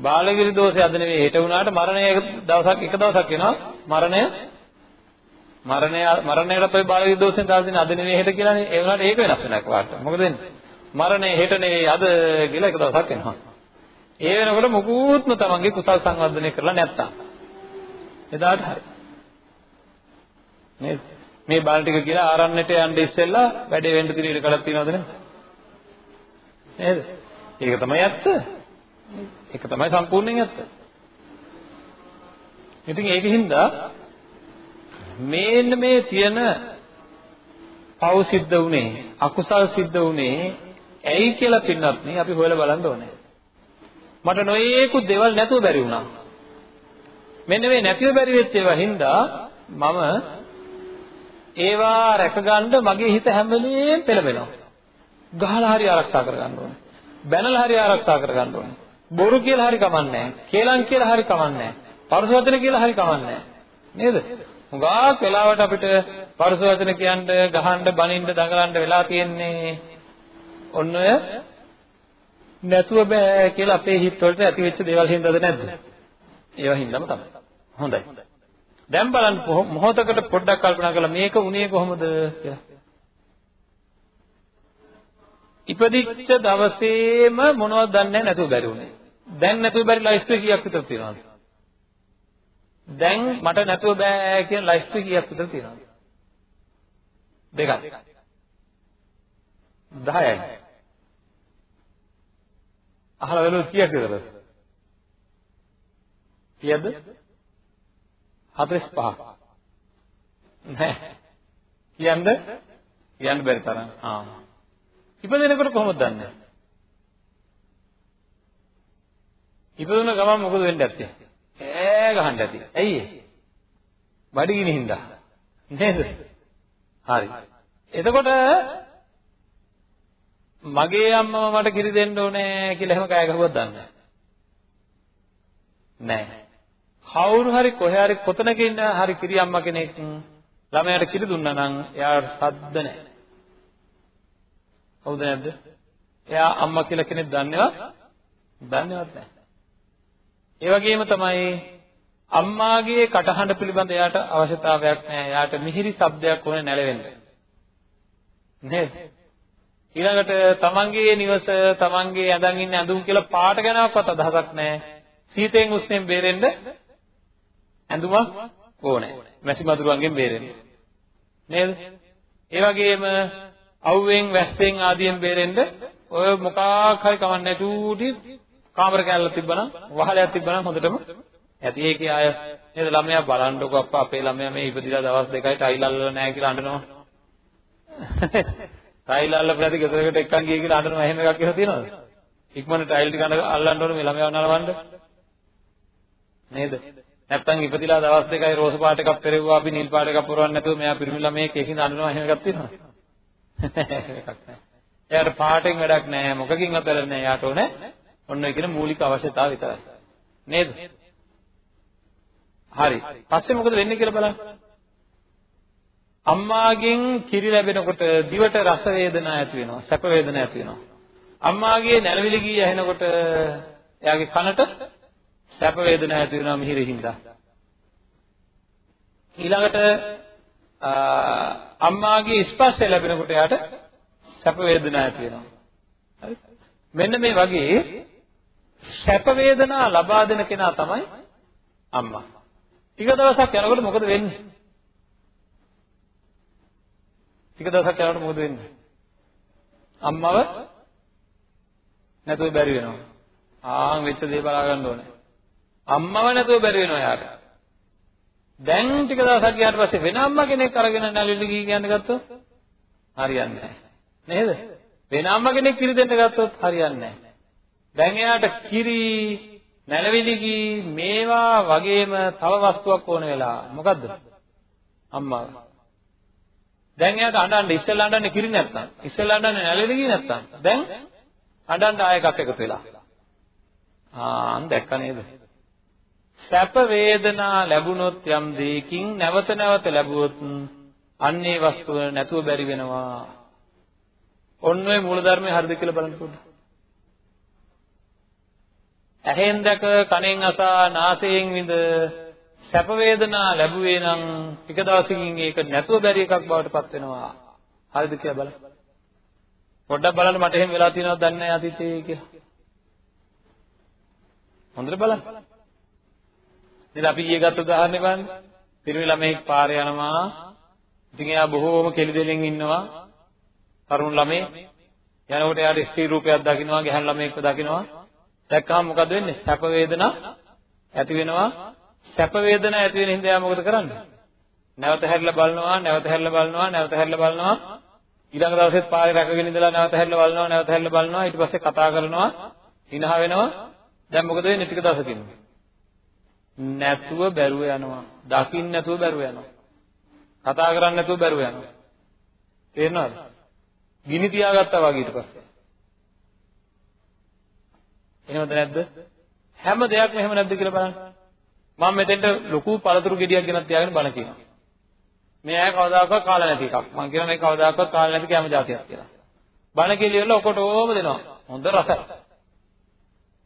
බාලගිරි දෝෂේ අද නෙවෙයි හෙට වුණාට මරණය දවසක් එක දවසක් වෙනවා. මරණය මරණය මරණයටත් ওই බාලගිරි දෝෂෙන් දාලා දෙන අද නෙවෙයි හෙට කියලානේ. ඒ වුණාට ඒක වෙනස් වෙනක් වාට. මොකද වෙන්නේ? මරණය හෙට නෙවෙයි අද කියලා එක දවසක් එනවා. ඒ වෙනකොට මුකුත්ම තමන්ගේ කුසල් සංවර්ධනය කරලා නැත්තම්. එදාට හරි. නේද මේ බාල ටික කියලා ආරණ්‍යට යන්න ඉස්සෙල්ලා වැඩේ වෙන්න තියෙන ඉඩ කඩක් තියනවද නේද? නේද? ඒක තමයි ඇත්ත. ඒක තමයි සම්පූර්ණයෙන් ඇත්ත. ඉතින් ඒකින්ද මේන්න මේ තියෙන පව් සිද්ධ වුනේ අකුසල් සිද්ධ වුනේ ඇයි කියලා පින්නත් නේ අපි හොයලා බලන්න ඕනේ මට නොයේකුත් දේවල් නැතුව බැරි වුණා. මෙන්න මේ නැතිව බැරි වෙච්ච ඒවා හින්දා මම ඒවා රැකගන්න මගේ හිත හැම වෙලෙම පෙළඹෙනවා. ගහලා හරි ආරක්ෂා කරගන්න ඕනේ. බැනලා හරි ආරක්ෂා කරගන්න ඕනේ. බොරු කියලා හරි කමන්නේ කේලම් කියලා හරි කමන්නේ පරුස වචන කියලා හරි කමන්නේ නේද? හුඟක් වෙලාවට අපිට පරුස වචන කියන්න, ගහන්න, බනින්න, දඟලන්න වෙලා තියෙන්නේ ඔන්න ඔය නැතුව බෑ කියලා අපේ හිත වලට ඇති වෙච්ච දේවල් හින්දාද නැද්ද? ඒවා හින්දාම තමයි. හොඳයි. දැන් බලන්න මොහොතකට පොඩ්ඩක් කල්පනා කරලා මේක උනේ කොහොමද කියලා. ඉපදිච්ච දවසේම මොනවද දන්නේ නැතුව බැරි උනේ. දැන් නැතුව බැරි ලයිස්ට් එක කීයක් විතර තියෙනවද? දැන් මට නැතුව බෑ කියන ලයිස්ට් එක කීයක් විතර තියෙනවද? දෙකක්. 10යි. අහලා බලුවොත් කීයක් විතරද? කීයද? 45ක්. නෑ. කියන්න කියන්න බැරි තරම්. ආ. ඉපදෙනකොට කොහොමද දන්නේ? ඉපදුන ගමන් මොකද වෙන්නේ ඇත්තේ? ඈ ගහන්න ඇති. ඇයි ඒ? බඩගිනි හින්දා. නේද? හරි. එතකොට මගේ අම්මම මට කිරි දෙන්න ඕනේ කියලා එහෙම කෑ ගහුවත් දන්නේ නැහැ. කවුරු හරි කොහේ හරි කොතනක ඉන්න හරි කිරි අම්මා කෙනෙක් ළමයාට කිරි දුන්නා නම් එයාට සද්ද නැහැ. හවුද නැද්ද? එයා අම්මා කියලා කෙනෙක් දන්නේවත් දන්නේවත් නැහැ. ඒ වගේම තමයි අම්මාගේ කටහඬ පිළිබඳ එයාට අවශ්‍යතාවයක් නැහැ. එයාට මිහිරි ශබ්දයක් ඕනේ නැලෙන්න. නේද? ඊළඟට තමන්ගේ නිවස තමන්ගේ ඇඳන් ඉන්න ඇඳුම් කියලා පාට ගැනවත් අදහසක් නැහැ. සීතෙන් උස්නෙන් බේරෙන්න ඇඳුමක් ඕනේ. මැසි මදුරුවන්ගෙන් බේරෙන්න. නේද? ඒ වගේම අවුවෙන් වැස්සෙන් ආදියෙන් බේරෙන්න ඔය මොකක් හරි කවන්නේ චූටි කාමර කැලලක් තිබ්බනම් වහලයක් තිබ්බනම් හොඳටම ඇති ඒකේ අය නේද ළමයා බලන්නකො අප්පා අපේ ළමයා මේ ඉපදිලා දවස් දෙකයි ටයිල් අල්ලලා නැහැ කියලා අඬනවා ටයිල් අල්ලපු නැති ගෙදරකට එක්කන් ගියේ කියලා අඬනවා එහෙම එකක් කියලා තියෙනවද? ඉක්මනට ටයිල් ටික අල්ලන්න ඕනේ මේ ළමයාව නලවන්න. නේද? නැත්තම් ඉපදිලා දවස් දෙකයි රෝස පාට එකක් පෙරෙව්වා අපි නිල් පාට එකක් පුරවන්න නැතුව මෙයා පිරිමි ළමයෙක් ඒකින් අඬනවා එහෙම එකක් තියෙනවද? එකක් නැහැ. එයාට පාටෙන් වැඩක් නැහැ මොකකින්වත් වැඩක් නැහැ. එයාට ඕනේ ඔන්න ඔය කියන මූලික අවශ්‍යතාව විතරයි. නේද? හරි. පස්සේ මොකද වෙන්නේ කියලා බලන්න. අම්මාගෙන් කිරි ලැබෙනකොට දිවට රස වේදනා ඇති වෙනවා සැප වේදනා ඇති වෙනවා අම්මාගේ නැලවිලි ගී ඇහෙනකොට එයාගේ කනට සැප වේදනා ඇති වෙනවා මිහිරින්ද. ඊළඟට අම්මාගේ ස්පර්ශය ලැබෙනකොට යාට සැප වේදනා ඇති වෙනවා. හරි? මෙන්න මේ වගේ සැප වේදනා ලබා දෙන කෙනා තමයි අම්මා. ටික දවසක් යනකොට මොකද වෙන්නේ? ටික දවසක් යනකොට මොකද වෙන්නේ? අම්මව නැතුව බැරි වෙනවා. ආන් වෙච්ච දේ බලා ගන්න ඕනේ. අම්මව නැතුව බැරි වෙනවා යාට. දැන් ටික දවසක් ගියාට පස්සේ වෙන අම්මා කෙනෙක් අරගෙන නැලිලි ගිහින් යන්න ගත්තොත් හරියන්නේ නැහැ. නේද? වෙන අම්මා කෙනෙක් කිරි දෙන්න ගත්තොත් හරියන්නේ නැහැ. දැන් එයාට කිරි නැලවිලි ගී මේවා වගේම තව වස්තුවක් ඕන වෙලා මොකද්ද? අම්මා. දැන් එයාට අඬන්න ඉස්සෙල්ලා අඬන්නේ කිරි නැත්තම්. ඉස්සෙල්ලා අඬන්නේ නැලවිලි ගී නැත්තම්. දැන් අඬන්න ආය එකක් එකතු වෙලා. ආන් දැක්ක නේද? සැප වේදනා ලැබුණොත් යම් දෙයකින් නැවත නැවත ලැබුවොත් අන්නේ වස්තුව නැතුව බැරි වෙනවා. ඔන්න ඔය මූලධර්මයේ හරිද කියලා බලන්න පොඩ්ඩක්. ඇහෙන් දැක කනෙන් අසා නාසයෙන් විඳ සැප වේදනා ලැබුවේ නම් ටික දවසකින් ඒක නැතුව බැරි එකක් බවට පත් වෙනවා. හරිද කියලා බලන්න. පොඩ්ඩක් බලන්න මට එහෙම වෙලා තියෙනවද දන්නේ නැහැ අතීතයේ කියලා. හොඳට බලන්න. ඉතින් අපි ඊයේ ගත්ත උදාහරණය බලන්න. පිරිමි ළමෙක් පාරේ යනවා. ඉතින් එයා බොහෝම කෙලි දෙලෙන් ඉන්නවා. තරුණ ළමේ යනකොට එයාට ස්ත්‍රී රූපයක් දකින්නවා, ගැහැණු ළමෙක්ව දකින්නවා. දැක්කම මොකද වෙන්නේ? සැප වේදනා ඇති වෙනවා. සැප වේදනා ඇති වෙන හින්දා එයා මොකද කරන්නේ? නැවත හැරිලා බලනවා, නැවත හැරිලා බලනවා, නැවත හැරිලා බලනවා. ඊළඟ දවසෙත් පාරේ රැකගෙන ඉඳලා නැවත හැරිලා බලනවා, නැවත හැරිලා බලනවා. ඊට පස්සේ කතා කරනවා, හිනහ වෙනවා. දැන් මොකද වෙන්නේ ටික දවසකින්? නැතුව බැරුව යනවා. දකින්න නැතුව බැරුව යනවා. කතා කරන්නේ නැතුව බැරුව යනවා. තේරෙනවද? ගිනි තියාගත්තා වගේ ඊට පස්සේ. එහෙමද නැද්ද? හැම දෙයක්ම එහෙම නැද්ද කියලා බලන්න. මම මෙතෙන්ට ලොකු පළතුරු ගෙඩියක් ගෙනත් තියාගෙන බණ කියනවා. මේ අය කවදාකවත් කාලා නැති එකක්. මම කියන මේ කවදාකවත් කාලා නැති කැම જાතියක් කියලා. බණ කියලා ඔකොටෝම දෙනවා. හොඳ රසයි.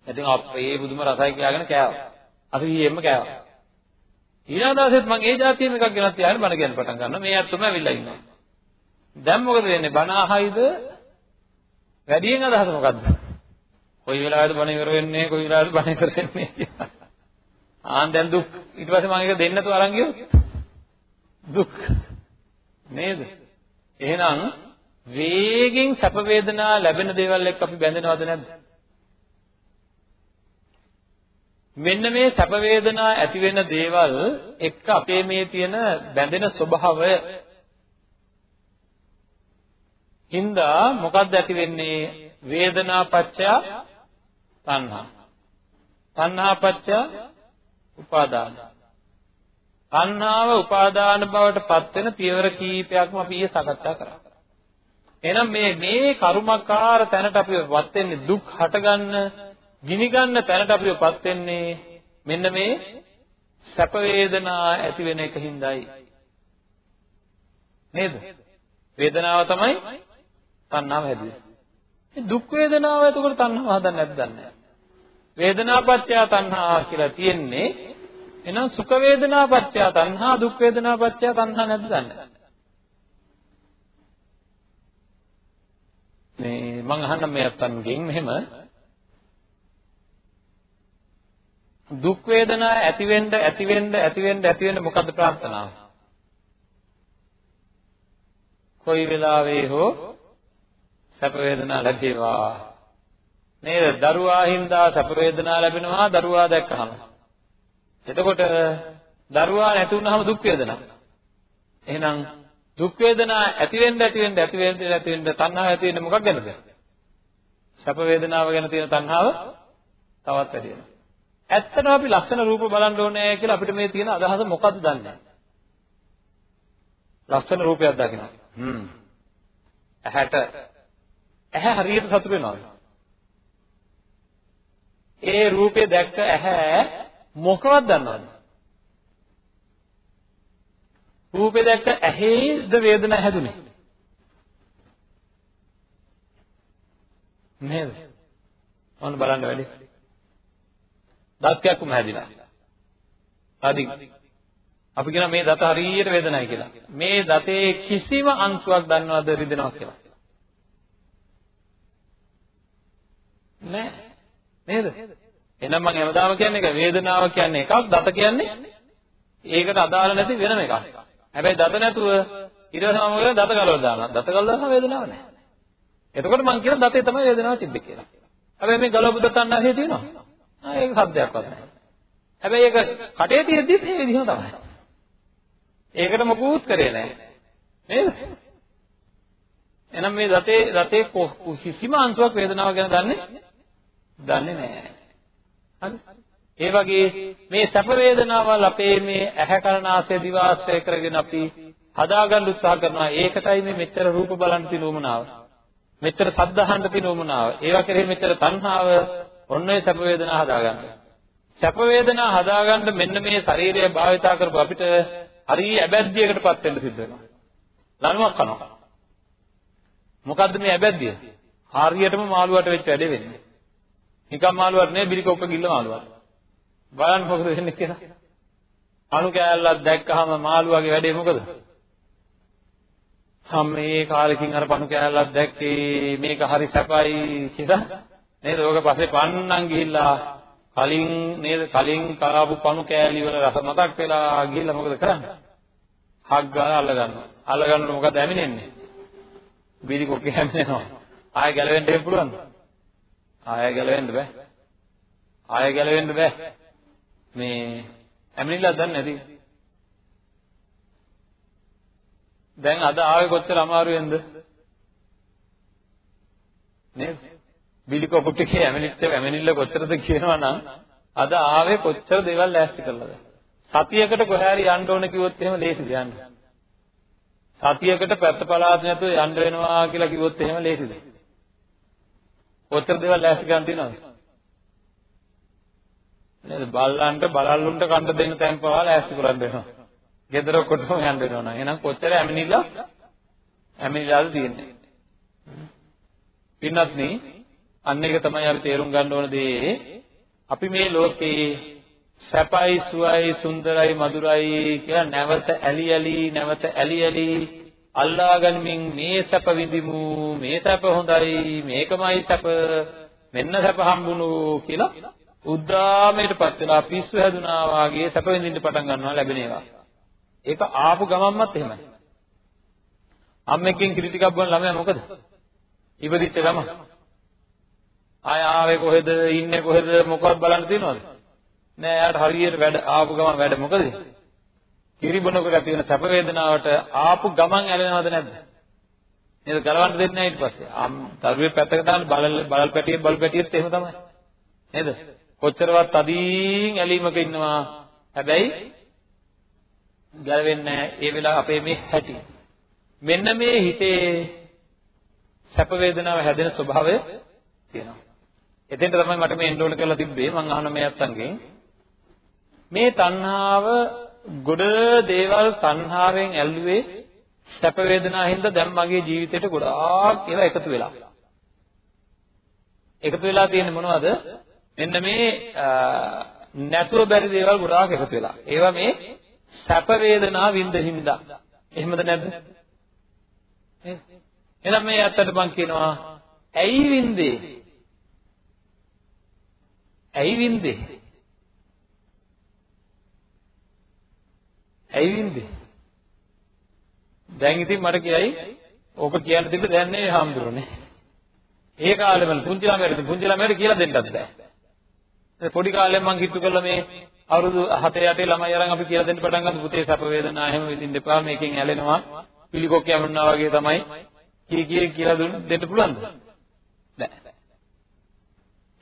ඉතින් අපේ බුදුම රසයි කියාගෙන කෑවා. අසීයෙම කෑවා. ඊළඟ දවසෙත් මම ඒ જાතියෙම එකක් ගෙනත් තියාගෙන බණ කියන්න පටන් ගන්නවා. මේ අත්තම ඇවිල්ලා ඉන්නවා. දැන් මොකද වෙන්නේ? බණ අහයිද? වැඩියෙන් අදහස මොකද්ද? කොයි වෙලාවෙද බණ ඉවර වෙන්නේ? කොයි වෙලාවෙද බණ ඉවර වෙන්නේ කියලා. ආන් දැන් දුක්. ඊට පස්සේ මම ඒක දෙන්නතු අරන් ගියොත් දුක්. නේද? එහෙනම් වේගෙන් සැප වේදනා ලැබෙන දේවල් එක්ක අපි බැඳෙනවද නැද්ද? මෙන්න මේ සැප වේදනා ඇති වෙන දේවල් එක්ක අපේ මේ තියෙන බැඳෙන ස්වභාවය හින්දා මොකක්ද ඇති වෙන්නේ වේදනා පත්‍ය තණ්හා. තණ්හා පත්‍ය උපාදාන. තණ්හාව උපාදාන බවට පත් වෙන පියවර කීපයක්ම අපි ඊයේ සාකච්ඡා කරා. එහෙනම් මේ මේ කර්මකාර තැනට අපි වත් වෙන්නේ දුක් හටගන්න ගිනි ගන්න තැනට අපිවපත් වෙන්නේ මෙන්න මේ සැප වේදනා ඇති වෙන එක හිඳයි නේද? වේදනාව තමයි තණ්හාව හැදුවේ. දුක් වේදනාව එතකොට තණ්හාව හදන්නේ නැද්ද දන්නේ වේදනාපච්චය තණ්හා කියලා තියෙන්නේ එහෙනම් සුඛ වේදනාපච්චය තණ්හා දුක් වේදනාපච්චය තණ්හා නැද්ද දන්නේ මේ මම අහන්න මේ අත්තන්ගෙන් මෙහෙම දුක් වේදනා ඇති වෙන්න ඇති වෙන්න ඇති වෙන්න ඇති වෙන්න මොකද්ද ප්‍රාර්ථනාව? කොයි වෙලාවේ හෝ සැප වේදනා ලැබේවා. නේද? දරුවා හින්දා සැප වේදනා ලැබෙනවා දරුවා දැක්කහම. එතකොට දරුවා නැති වුනහම දුක් වේදනා. එහෙනම් දුක් වේදනා ඇති වෙන්න ඇති වෙන්න ඇති වෙන්න ඇති වෙන්න තණ්හාව ඇති වෙන්නේ මොකක් ගැනද? සැප වේදනාව ගැන තියෙන තණ්හාව තවත් වැඩි වෙනවා. ඇත්තටම අපි ලස්සන රූප බලන්න ඕනේ කියලා අපිට මේ තියෙන අදහස මොකද්ද දන්නේ ලස්සන රූපයක් දකිනවා. හ්ම්. ඇහැට ඇහැ හරියට සතුට වෙනවද? ඒ රූපේ දැක්ක ඇහැ මොකවත් දන්නවද? රූපේ දැක්ක ඇහෙද වේදනාව හැදුනේ? නේද? ඔන්න බලන්න වැඩි. දත් කැක්කුම හැදිලා. අදින් අපි කියන මේ දත හරියට වේදනයි කියලා. මේ දතේ කිසිම අංශුවක් දන්නවද රිදෙනවා කියලා? නෑ. නේද? එහෙනම් මම හැමදාම කියන්නේ ඒක වේදනාව කියන්නේ එකක් දත කියන්නේ ඒකට අදාළ නැති වෙනම එකක්. හැබැයි දත නැතුව ඊටවසම මොකද දත ගලවලා දානවා. දත ගලවලා දානවා වේදනාවක් නැහැ. එතකොට මම කියන දතේ තමයි වේදනාව තිබ්බේ කියලා. හැබැයි මේ ගලවපු දත අන්නහේ තියෙනවා. ආ ඒක සද්දයක්වත් නැහැ. හැබැයි ඒක කටේ තියෙද්දිත් ඒ විදිහම තමයි. ඒකට මොකුත් කරේ නැහැ. නේද? එහෙනම් මේ දතේ දතේ කිසිම අංශුවක් වේදනාව ගැන දන්නේ දන්නේ නැහැ. හරි? ඒ වගේ මේ සැප වේදනාවල් අපේ මේ ඇහැ කන නාසය දිව ආශ්‍රය කරගෙන අපි හදාගන්න උත්සාහ කරනවා. ඒකටයි මේ මෙච්චර රූප බලන්න තියෙන උමනාව. මෙච්චර ශබ්ද අහන්න තියෙන උමනාව. ඒවා කෙරෙහි මෙච්චර තණ්හාව ඔන්න ඔය සැප වේදනා හදාගන්න. සැප වේදනා හදාගන්න මෙන්න මේ ශරීරය භාවිතා කරපු අපිට හරි ඇබැද්දියකටපත් වෙන්න සිද්ධ වෙනවා. ලණුවක් කනවා. මොකද්ද මේ ඇබැද්දිය? හරියටම මාළුවට වෙච්ච වැඩේ වෙන්නේ. නිකම් මාළුවට නෙවෙයි බිලිකොක්ක ගිල්ල මාළුවට. බලන්න මොකද වෙන්නේ කියලා. අණු කෑල්ලක් දැක්කහම මාළුවාගේ වැඩේ මොකද? හම් මේ කාලෙකින් අර පණු කෑල්ලක් දැක්කේ මේක හරි සැපයි කියලා නේද? ඕක පස්සේ පන්නන් ගිහිල්ලා කලින් නේද කලින් කරාපු පණු කෑලි වල රස මතක් වෙලා ගිහිල්ලා මොකද කරන්නේ? හක් ගාලා අල්ල ගන්නවා. අල්ල ගන්නකොට මොකද ඇමිනෙන්නේ? බීඩි කොක්කේ ඇමිනෙනවා. ආයෙ ගැලවෙන්න දෙන්න පුළුවන්ද? ආයෙ ගැලවෙන්න බෑ. ආයෙ ගැලවෙන්න බෑ. මේ ඇමිනිලා දන්නේ නැති. දැන් අද ආවේ කොච්චර අමාරුවෙන්ද? නේද? බිලිකොපු ටිකේ ඇමිනිච්ච ඇමිනිල්ල කොච්චරද කියනවා නම් අද ආවේ කොච්චර දේවල් ලෑස්ති කරලාද? සතියකට කොහේ හරි යන්න ඕන කිව්වොත් එහෙම ලේසිද යන්න? සතියකට පැත්ත පලාත් නැතුව යන්න වෙනවා කියලා කිව්වොත් එහෙම ලේසිද? කොච්චර දේවල් ලෑස්ති කරන් තියෙනවද? නේද? බල්ලන්ට බලල්ලුන්ට කන්න දෙන්න තැන් පවා ලෑස්ති කරන් දෙනවා. ගෙදර කොටම යන්න වෙනවා නම් එහෙනම් කොච්චර ඇමිනිලා ඇමිනිලාද තියෙන්නේ. පින්වත්නි අන්න එක තමයි අපි තේරුම් ගන්න ඕන දේ අපි මේ ලෝකේ සැපයි සුවයි සුන්දරයි මధుරයි කියලා නැවත ඇලි ඇලි නැවත ඇලි ඇලි අල්ලා ගනිමින් මේ සැප විඳිමු මේ සැප හොඳයි මේකමයි සැප මෙන්න සැප හම්බුණු කියලා උද්දාමයටපත් වෙලා පිස්සු හැදුනා වාගේ සැප විඳින්න පටන් ගන්නවා ලැබෙන ඒවා. ඒක ආපු ගමන්මත් එහෙමයි. අම්මෙක්ගෙන් කිරි ටිකක් බොන ළමයා මොකද? ඉපදිච්ච ගම. ආය ආවේ කොහෙද ඉන්නේ කොහෙද මොකවත් බලන්න තියනවද? නෑ එයාට හරියට වැඩ ආපු ගමන් වැඩ මොකද? කිරි බොනකොට ඇති වෙන සැප වේදනාවට ආපු ගමන් ඇලෙනවද නැද්ද? නේද ගලවන්න දෙන්නේ නැහැ ඊට පස්සේ. ආම් තරුවේ පැත්තක දාන්න බලල් බලල් පැටියෙ බල් පැටියෙත් එහෙම තමයි. නේද? කොච්චරවත් අදීන් ඇලීමක ඉන්නවා. හැබැයි ගැලවෙන්නේ නැහැ. ඒ වෙලාව අපේ මේ හැටි. මෙන්න මේ හිතේ සැප වේදනාව හැදෙන ස්වභාවය තියෙනවා. එතෙන්ට තමයි මට මේ එන්න ඕන කියලා තිබ්බේ. මම අහන මේ අත්තන්ගෙන් මේ තණ්හාව ගොඩ දේවල් තණ්හාවෙන් ඇල්ලුවේ සැප වේදනා හින්දා දැන් මගේ ජීවිතේට ගොඩාක් ඒවා එකතු වෙලා. එකතු වෙලා තියෙන්නේ මොනවද? මෙන්න මේ නැතුව බැරි දේවල් ගොඩාක් එකතු වෙලා. ඒවා මේ සැප වේදනා විඳ හින්දා. එහෙමද නැද්ද? එහෙනම් මේ ඇත්තට මම කියනවා ඇයි වින්දේ? ඇයි වින්දේ? ඇයි වින්දේ? දැන් ඉතින් මට කියයි ඕක කියන්න තිබ්බ දැන් නේ හාමුදුරනේ. ඒ කාලෙම පුංචි ළමයට පුංචි ළමයට කියලා දෙන්නත් බෑ. පොඩි කාලෙම මං කිට්ටු කළා මේ අවුරුදු 7 8 ළමයි අරන් අපි කියලා දෙන්න පටන් ගත්ත පුතේ සැප වේදනා එහෙම විඳින්න එපා මේකෙන් ඇලෙනවා පිළිකොක් යමුන්නා වගේ තමයි කී කී කියලා දෙන්න පුළුවන්ද බෑ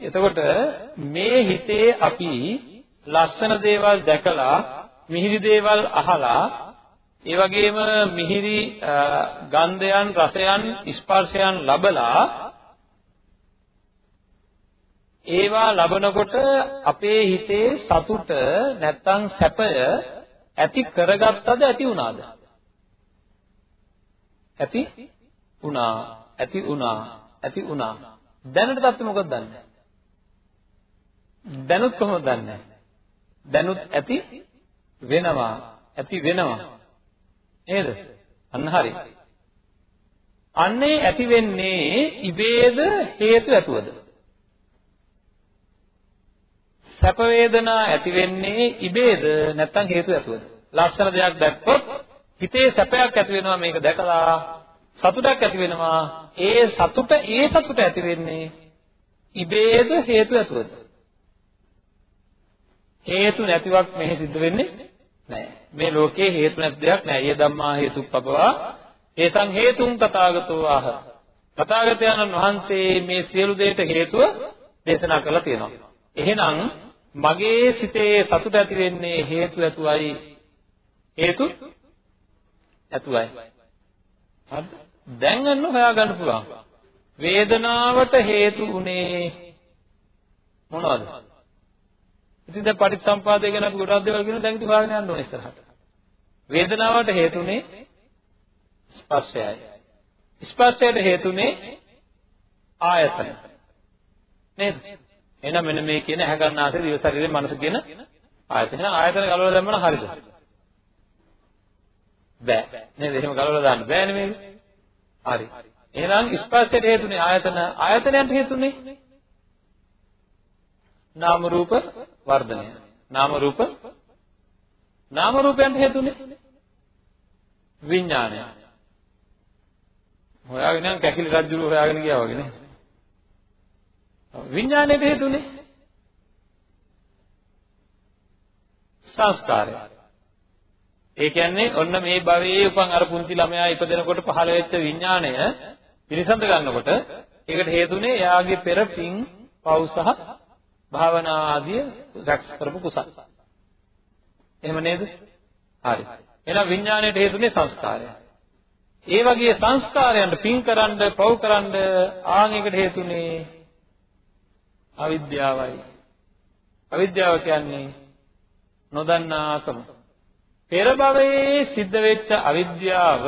එතකොට මේ හිතේ අපි ලස්සන දේවල් දැකලා මිහිරි දේවල් අහලා ඒ වගේම මිහිරි ගන්ධයන් රසයන් ස්පර්ශයන් ලබලා ඒවා ලබනකොට අපේ හිතේ සතුට නැත්තම් සැපය ඇති කරගත්තද ඇති වුණාද? ඇති වුණා, ඇති වුණා, ඇති වුණා. දැනට තත්ත්වය මොකක්ද දන්නේ? දැනුත් කොහොමද දන්නේ? දැනුත් ඇති වෙනවා. ඇති වෙනවා. නේද? අන්න හරි. අන්නේ ඇති වෙන්නේ ඉබේද හේතු ඇතුවද? සැප වේදනා ඇති වෙන්නේ ඉබේද නැත්නම් හේතු ඇතුවද? ලස්සන දෙයක් දැක්කොත් හිතේ සැපයක් ඇති වෙනවා මේක දැකලා සතුටක් ඇති වෙනවා ඒ සතුට ඒ සතුට ඇති වෙන්නේ ඉබේද හේතු ඇතුවද? හේතු නැතිවක් මෙහි සිද්ධ වෙන්නේ නැහැ. මේ ලෝකේ හේතු නැති දෙයක් නැහැ. ඊය ධම්මා හේතුප්පවා ඒසං හේතුන් තථාගතෝ ආහ. තථාගතයන්න් වහන්සේ මේ සියලු දේට හේතුව දේශනා කරලා තියෙනවා. එහෙනම් මගේ සිතේ සතුට ඇති වෙන්නේ හේතු ඇතුවයි. හේතු ඇතුවයි. හරිද? දැන් අන්න හොයාගන්න පුළුවන්. වේදනාවට හේතු උනේ මොනවද? ඉතින් දැන් පටිච්චසම්පාදය ගැන අපි ගොඩක් දේවල් කියනවා දැන් ඉතින් හොයාගෙන යන්න ඕනේ ඉස්සරහට. වේදනාවට හේතුනේ ස්පර්ශයයි. ස්පර්ශයට හේතුනේ ආයතන. නේද? එහෙනම් මෙන්න මේ කියන ඇහැ ගන්න ආසය දිව ශරීරය මනස කියන ආයතන. එහෙනම් ආයතන ගලවලා දැම්මම හරිද? බෑ. නේද? එහෙම ගලවලා දාන්න බෑනේ මේක. හරි. එහෙනම් ස්පර්ශයට හේතුනේ ආයතන ආයතනයන්ට හේතුනේ නාම රූප වර්ධනය. නාම රූප නාම රූපයන්ට හේතුනේ විඥානය. හොයාගෙන යන කැකිලි රජුරු හොයාගෙන ගියා වගේ නේ. විඥානයට හේතුනේ සංස්කාරය. ඒ කියන්නේ ඔන්න මේ භවයේ උපන් අර පුංචි ළමයා ඉපදෙනකොට පහළ වෙච්ච විඥාණය පිරිසඳ ගන්නකොට ඒකට හේතුනේ එයාගේ පෙර පින් පව් සහ භාවනා ආදී රැක්ස් කරපු කුසල්. එහෙම නේද? හරි. එහෙනම් විඥාණයට හේතුනේ සංස්කාරය. ඒ වගේ සංස්කාරයන්ට පින්කරන්න, පව්කරන්න ආන් එකට හේතුනේ අවිද්‍යාවයි. අවිද්‍යාව කියන්නේ නොදන්නාකම. පෙර භවයේ සිද්ධ වෙච්ච අවිද්‍යාව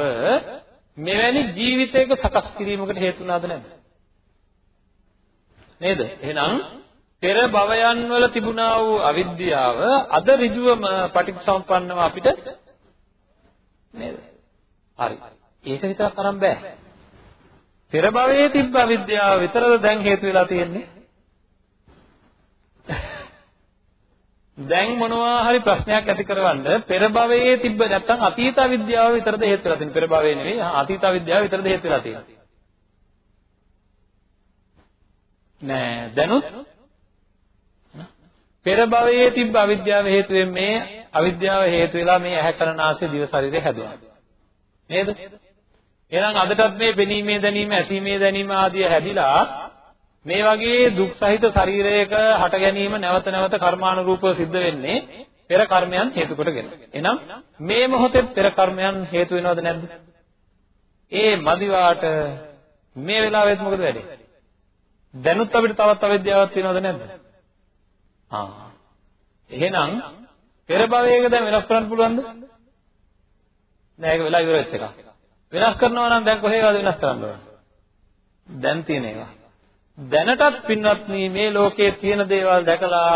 මෙවැනි ජීවිතයක සකස් කිරීමකට හේතු වුණාද නැද්ද? නේද? එහෙනම් පෙර භවයන් වල තිබුණා වූ අවිද්‍යාව අද ඍජුවම පටිච්චසමුප්පන්නව අපිට නේද? හරි. ඒක විතරක් අරන් බෑ. පෙර භවයේ තිබ්බ අවිද්‍යාව විතරද දැන් හේතු වෙලා තියෙන්නේ? දැන් මොනවා හරි ප්‍රශ්නයක් ඇති කරවන්න පෙර භවයේ තිබ්බ නැත්තම් අතීත අවිද්‍යාව විතරද හේතු වෙලා තියෙන්නේ? පෙර භවයේ නෙවෙයි අතීත අවිද්‍යාව විතරද හේතු වෙලා තියෙන්නේ? නෑ දැනුත් පෙර භවයේ තිබ්බ අවිද්‍යාව හේතුවෙන් මේ අවිද්‍යාව හේතු වෙලා මේ ඇහැ කරන ආසය දිව ශරීරය හැදුවා. නේද? එහෙනම් අදටත් මේ පෙනීමේ දැනීම, ඇසීමේ දැනීම ආදිය හැදිලා මේ වගේ දුක් සහිත ශරීරයක හට ගැනීම නැවත නැවත කර්මානුරූපව සිද්ධ වෙන්නේ පෙර කර්මයන් හේතු කොටගෙන. එහෙනම් මේ මොහොතේ පෙර කර්මයන් හේතු වෙනවද නැද්ද? ඒ මදිවාට මේ වෙලාවෙත් මොකද වෙන්නේ? දැනුත් අපිට තවත් අවිද්‍යාවක් තියෙනවද නැද්ද? ආ. එහෙනම් පෙර භවයක දැන් වෙනස් කරන්න පුළුවන්ද? නෑ ඒක වෙලා ඉවර වෙච්ච එක. වෙනස් කරනවා නම් දැන් කොහේවද වෙනස් කරන්න ඕන? දැන් තියෙන ඒවා. දැනටත් පින්වත්නි මේ ලෝකයේ තියෙන දේවල් දැකලා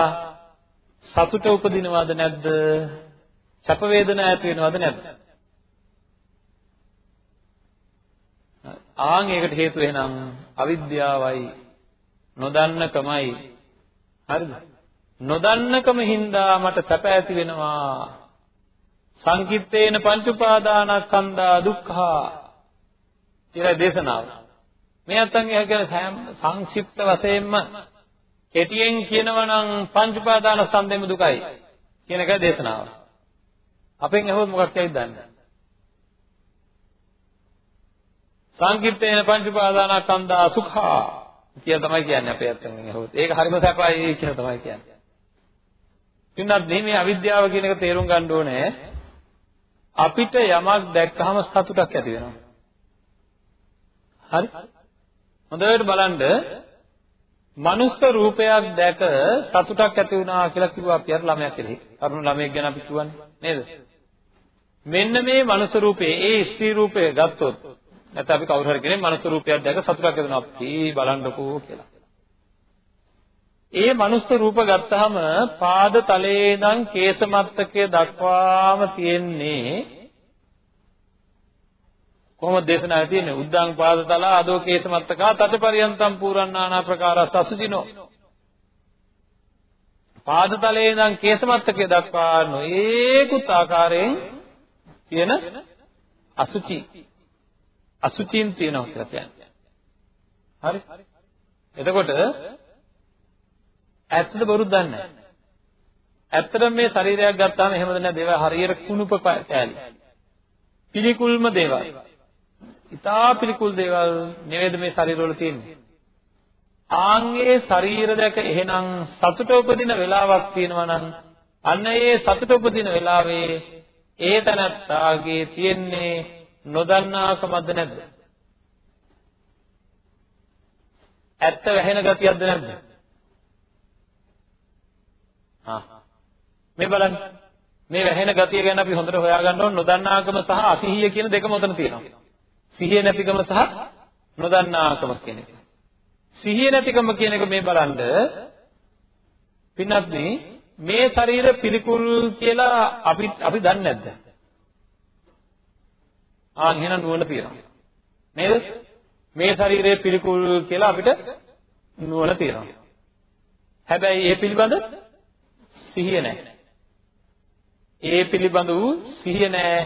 සතුට උපදිනවද නැද්ද? සැප වේදනා ඇති වෙනවද නැද්ද? ආන් ඒකට හේතුව එහෙනම් අවිද්‍යාවයි නොදන්නකමයි හරිද නොදන්නකම හින්දා මට සැප ඇති වෙනවා. සංකිට්ඨේන පංච උපාදානස්කන්ධා දුක්ඛා. කියලා දේශනාව. මේ අත්තන්ගේ කියන්නේ සංක්ෂිප්ත වශයෙන්ම කෙටියෙන් කියනවා නම් පංච උපාදානස්කන්ධෙම දුකයි කියන එක දේශනාව. අපෙන් අහුවොත් මොකක්ද කියන්නේ සංකිට්ඨේන පංච උපාදානස්කන්ධා සුඛා කියලා තමයි කියන්නේ අපේ අත්තෙන් ඇහුවොත්. ඒක හරිම සැපයි කියලා තමයි කියන්නේ. පින්නත් මේ අවිද්‍යාව කියන එක තේරුම් ගන්න ඕනේ. අපිට යමක් දැක්කහම සතුටක් ඇති වෙනවා. හරි? හොඳට බලන්න මනුස්ස රූපයක් දැක සතුටක් ඇති වුණා කියලා කිව්වා අපි අර ළමයා කෙරෙහි. කරුණු ළමයෙක් ගැන අපි කියවනේ නේද? මෙන්න මේ මනුස්ස රූපේ ඒ ස්ත්‍රී රූපය ගත්තොත් නැත්නම් අපි කවුරු හරි කෙනෙක් මනුස්ස රූපයක් දැක සතුටක් ඇතිවෙනවා අපි බලන්නකෝ කියලා. ඒ මනුස්ස රූප ගත්තාම පාද තලයේ ඉඳන් කේස මත්තකයේ දක්වාම තියෙන්නේ කොහොමද දේශනාවේ තියෙන්නේ? උද්දාං පාද තල ආදෝ කේස මත්තකා තත පරියන්තම් පුරන්නානා ප්‍රකාරස්ස අසුචිනෝ. පාද තලයේ ඉඳන් කේස මත්තකයේ දක්වා නොඒකුත් ආකාරයෙන් තියෙන අසුචි. අසුචින් තියෙනවා කියලා කියන්නේ. හරි. එතකොට ඇත්තද බොරුද දන්නේ නැහැ. ඇත්තටම මේ ශරීරයක් ගත්තාම එහෙමද නැද්ද? ඒවා හරියට කුණුප කෑලි. පිළිකුල්ම දේවල්. ඉතා පිළිකුල් දේවල් නෙවෙයිද මේ ශරීරවල තියෙන්නේ. ආන්ගේ ශරීර දැක එහෙනම් සතුට උපදින වෙලාවක් තියෙනවා නම් අන්න ඒ සතුට උපදින වෙලාවේ ඒ තනත්තාගේ තියෙන්නේ නොදන්නාකමද නැද්ද? ඇත්ත වැහෙන ගතියක්ද නැද්ද? මේ බලන්න. මේ වැහෙන ගතිය ගැන අපි හොඳට හොයාගන්න ඕන නොදන්නාකම සහ අසිහිය කියන දෙකම උතන තියෙනවා. සිහිය නැතිකම සහ නොදන්නාකම කියන එක. සිහිය නැතිකම කියන එක මේ බලන්න පින්නත් මේ ශරීර පිළිකුල් කියලා අපි අපි දන්නේ නැද්ද? ආ එහෙනම් නුවණ තියෙනවා. නේද? මේ ශරීරය පිළිකුල් කියලා අපිට නුවණ තියෙනවා. හැබැයි ඒ පිළිබඳ සිහිය නැහැ. ඒ පිළිබඳ වූ සිහිය නැහැ.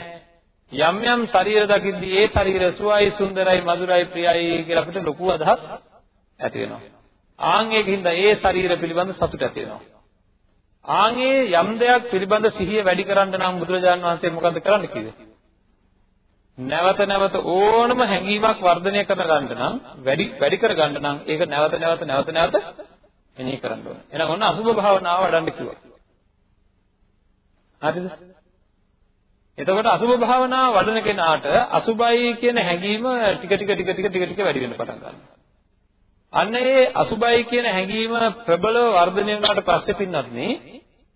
යම් යම් ශරීර දකිද්දී ඒ ශරීර සුවයි සුන්දරයි මధుරයි ප්‍රියයි කියලා අපිට ලොකු අදහස් ඇති වෙනවා. ආන් ඒකින්ද ඒ ශරීර පිළිබඳ සතුට ඇති වෙනවා. ආන්ගේ යම් දෙයක් පිළිබඳ සිහිය වැඩි කරන්න නම් බුදුරජාණන් වහන්සේ මොකද කරන්න කිව්වේ? නැවත නැවත ඕනම හැඟීමක් වර්ධනය කර ගන්න නම් වැඩි වැඩි කර ගන්න නම් ඒක නැවත නැවත නැවත නැවත මෙනෙහි කරන්න ඕනේ. එහෙනම් ඔන්න අසුභ භාවනාව වඩන්න කිව්වා. හරිද? එතකොට අසුභ භාවනාව වඩන කෙනාට අසුභයි කියන හැඟීම ටික ටික ටික ටික ටික ටික වැඩි වෙන්න පටන් ගන්නවා. අන්න ඒ අසුභයි කියන හැඟීම ප්‍රබලව වර්ධනය වුණාට පස්සේ පින්නත්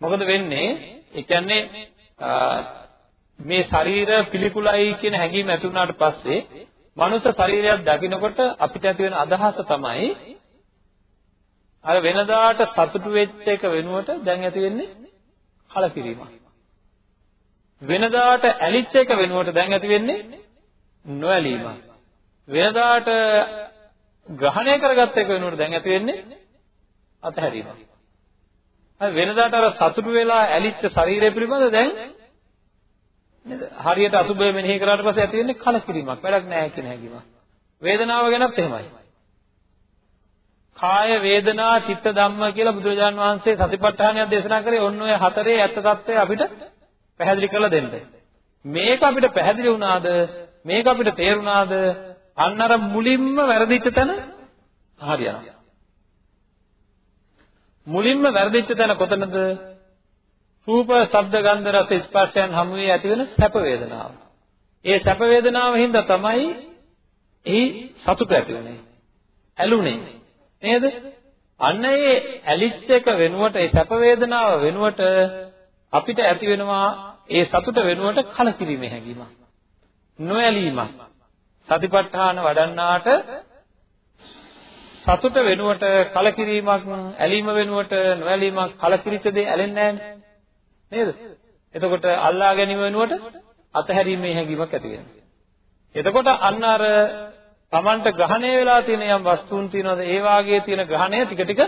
මොකද වෙන්නේ? ඒ කියන්නේ මේ ශරීර පිළිකුලයි කියන හැඟීම ඇති වුණාට පස්සේ මනුෂ්‍ය ශරීරයක් දකිනකොට අපිට ඇති වෙන අදහස තමයි අර වෙනදාට සතුටු වෙච්ච එක වෙනුවට දැන් ඇති වෙන්නේ කලකිරීමක්. වෙනදාට ඇලිච්ච එක වෙනුවට දැන් ඇති වෙන්නේ නොඇලීමක්. වෙනදාට ග්‍රහණය කරගත්ත එක වෙනුවට දැන් ඇති වෙන්නේ අතහැරීමක්. හරි වෙනදාට අර සතුටු වෙලා ඇලිච්ච ශරීරය පිළිබඳ දැන් නේද? හරියට අසුබය මෙනෙහි කරාට පස්සේ ඇති වෙන්නේ කලකිරීමක්. වැඩක් නැහැ කියන හැඟීමක්. වේදනාව ගැනත් එහෙමයි. කාය වේදනා චිත්ත ධම්ම කියලා බුදුරජාන් වහන්සේ සතිපට්ඨානයක් දේශනා කරේ ඔන්න ඔය හතරේ ඇත්ත తත්වය අපිට පැහැදිලි කරලා දෙන්න. මේක අපිට පැහැදිලි වුණාද? මේක අපිට තේරුණාද? අන්න අර මුලින්ම වැරදිච්ච තැන හරියනවා. මුලින්ම වැරදිච්ච තැන කොතනද? රූප, ශබ්ද, ගන්ධ, රස, ස්පර්ශයන් හමුවේ ඇතිවන සැප වේදනාව. ඒ සැප වේදනාව හින්දා තමයි එහි සතුට ඇති වෙන්නේ. ඇලුනේ. නේද? අන්න ඒ ඇලිච්ච එක වෙනුවට ඒ සැප වේදනාව වෙනුවට අපිට ඇති වෙනවා ඒ සතුට වෙනුවට කලකිරීමේ හැඟීමක්. නොඇලීමක්. සතිපට්ඨාන වඩන්නාට සතුට වෙනුවට කලකිරීමක් ඇලීම වෙනුවට නොඇලීමක් කලකිරිච්ච දේ ඇලෙන්නේ නේද? එතකොට අල්ලා ගැනීම වෙනුවට අතහැරීමේ හැඟීමක් ඇති වෙනවා. එතකොට අන්න අර Tamanට ග්‍රහණය වෙලා තියෙන යම් වස්තුන් තියෙනවද ඒ වාගේ තියෙන ග්‍රහණය ටික ටික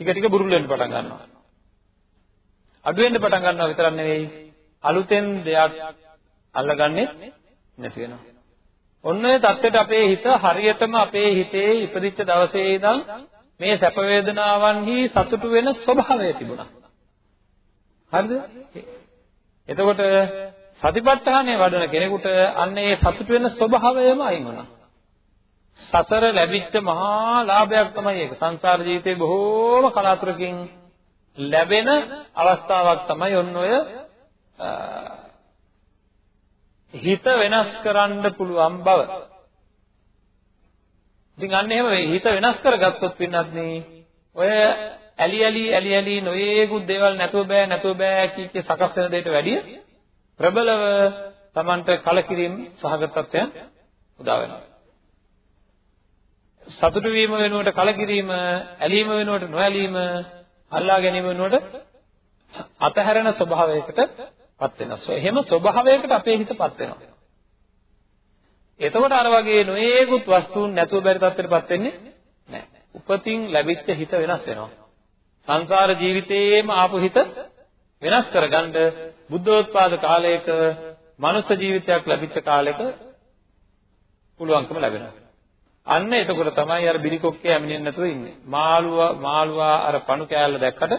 ටික ටික බුරුල් වෙන්න පටන් ගන්නවා. අඩු වෙන්න පටන් ගන්නවා විතරක් නෙවෙයි අලුතෙන් දෙයක් අල්ලගන්නේ නැති වෙනවා. ඔන්න ඔය தත්ත්වයට අපේ හිත හරියටම අපේ හිතේ ඉපදිච්ච දවසේ ඉඳන් මේ සැප වේදනාවන්හි සතුටු වෙන ස්වභාවය තිබුණා. හරිද? එතකොට සතිපට්ඨානය වඩන කෙනෙකුට අන්න ඒ සතුට වෙන ස්වභාවයම අයින් වුණා. සසර ලැබිච්ච මහා ලාභයක් තමයි ඒක. සංසාර ජීවිතේ බොහෝම කලාතුරකින් ලැබෙන අවස්ථාවක් තමයි ඔන්න ඔය හිත වෙනස් කරන්න පුළුවන් බව. ඉතින් අන්න එහෙම හිත වෙනස් කරගත්තොත් පින්නත් ඔය ඇලි ඇලි ඇලි ඇලි නොයේකුත් දේවල් නැතුව බෑ නැතුව බෑ කීකේ සකස් වෙන දෙයට වැඩිය ප්‍රබලව Tamanට කලකිරීම සහගත තත්ත්වයන් උදා වෙනවා. සතුටු වීම වෙනුවට කලකිරීම, ඇලීම වෙනුවට නොඇලීම, අල්ලා ගැනීම වෙනුවට අතහැරෙන ස්වභාවයකටපත් වෙනවා. එහෙම ස්වභාවයකට අපේ හිතපත් වෙනවා. එතකොට අර වගේ නොයේකුත් වස්තුන් නැතුව බැරි තත්ත්වයටපත් වෙන්නේ නැහැ. උපතින් ලැබිච්ච හිත වෙනස් වෙනවා. සංසාර ජීවිතයේම ආපු හිත වෙනස් කරගන්න බුද්ධෝත්පාද කාලයක මනුෂ්‍ය ජීවිතයක් ලැබිච්ච කාලෙක පුළුවන්කම ලැබෙනවා. අන්න එතකොට තමයි අර බිලිකොක්කේ ඇමිනෙන්නේ නැතුව ඉන්නේ. මාළුවා මාළුවා අර පණු කෑල්ල දැක්කට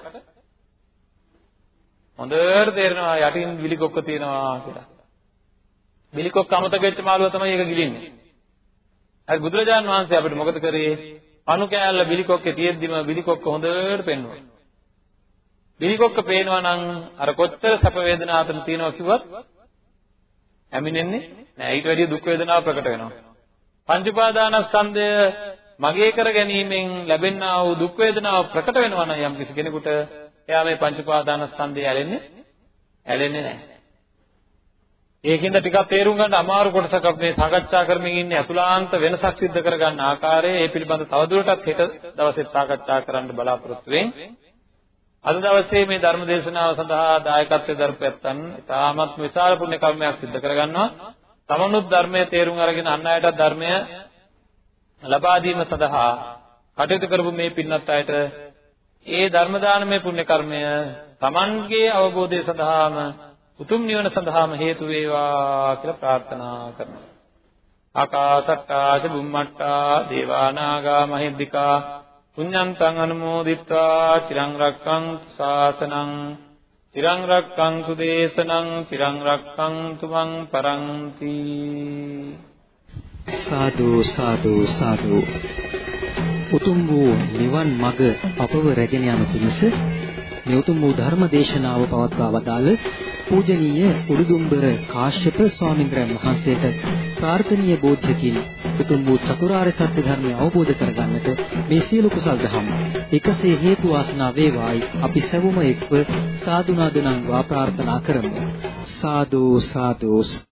හොඳට තේරෙනවා යටින් බිලිකොක්ක තියෙනවා කියලා. බිලිකොක්ක අමතක වෙච්ච මාළුවා තමයි ඒක ගිලින්නේ. හරි බුදුරජාන් වහන්සේ අපිට මොකද කරේ? පණු කෑල්ල බිලිකොක්කේ තියෙද්දිම බිලිකොක්ක හොඳට පෙන්වුවා. බිලිකොක්ක පේනවා නම් අර කොච්චර සැප වේදනා අතර තියෙනවා කිව්වත් ඇමිනෙන්නේ නෑ ඊට වැඩිය දුක් වේදනාව ප්‍රකට වෙනවා. පංච උපාදානස්කන්ධය මගේ කර ගැනීමෙන් ලැබෙනා වූ දුක් වේදනාව ප්‍රකට වෙනවා නම් යම් කිසි කෙනෙකුට එයා මේ පංච උපාදානස්කන්ධය ඇලෙන්නේ ඇලෙන්නේ නැහැ. ඒකින්ද ටිකක් තේරුම් ගන්න අමාරු කොටසක් අපි මේ සාකච්ඡා කරමින් ඉන්නේ අතුලාන්ත වෙනසක් සිද්ධ කරගන්න ආකාරය ඒ පිළිබඳ තවදුරටත් හෙට දවසේ සාකච්ඡා කරන්න බලාපොරොත්තු වෙන්නේ. අද දවසේ මේ ධර්ම දේශනාව සඳහා දායකත්වයෙන් දරපැත්තන් ඉතාමත් විශාල පුණ්‍ය කර්මයක් සිද්ධ කරගන්නවා. තමනුත් ධර්මයේ තේරුම් අරගෙන අන් අයටත් ධර්මය ලබා දීම සඳහා කටයුතු කරපු මේ පින්වත් අයට ඒ ධර්ම දානමය පුණ්‍ය කර්මය Tamanගේ අවබෝධය සඳහාම උතුම් නිවන සඳහාම හේතු වේවා කියලා ප්‍රාර්ථනා කරනවා. ආකාසට්ටා ච බුම්මට්ටා දේවානාගා මහිද්దికා පුඤ්ඤන්තං අනුමෝදිත්වා චිරං රක්ඛන්තු ශාසනං චිරං රක්ඛන්තු දේශනං චිරං රක්ඛන්තු මං පරන්ති සාදු සාදු සාදු උතුම් වූ නිවන් මඟ අපව රැගෙන යන පිණිස මේ උතුම් වූ ධර්ම දේශනාව පවත්වා වදාළ පූජනීය උඩුදුම්බර කාශ්‍යප ස්වාමීන් වහන්සේට ප්‍රාර්ථනීය බෝධියකින් උතුම් වූ චතුරාර්ය සත්‍ය ධර්මය අවබෝධ කරගන්නට මේ සියලු කුසල් දහම් එකසේ හේතු වාසනා වේවායි අපි සැවොම එක්ව සාදුනාදනම් වා ප්‍රාර්ථනා කරමු. සාදු සාදු.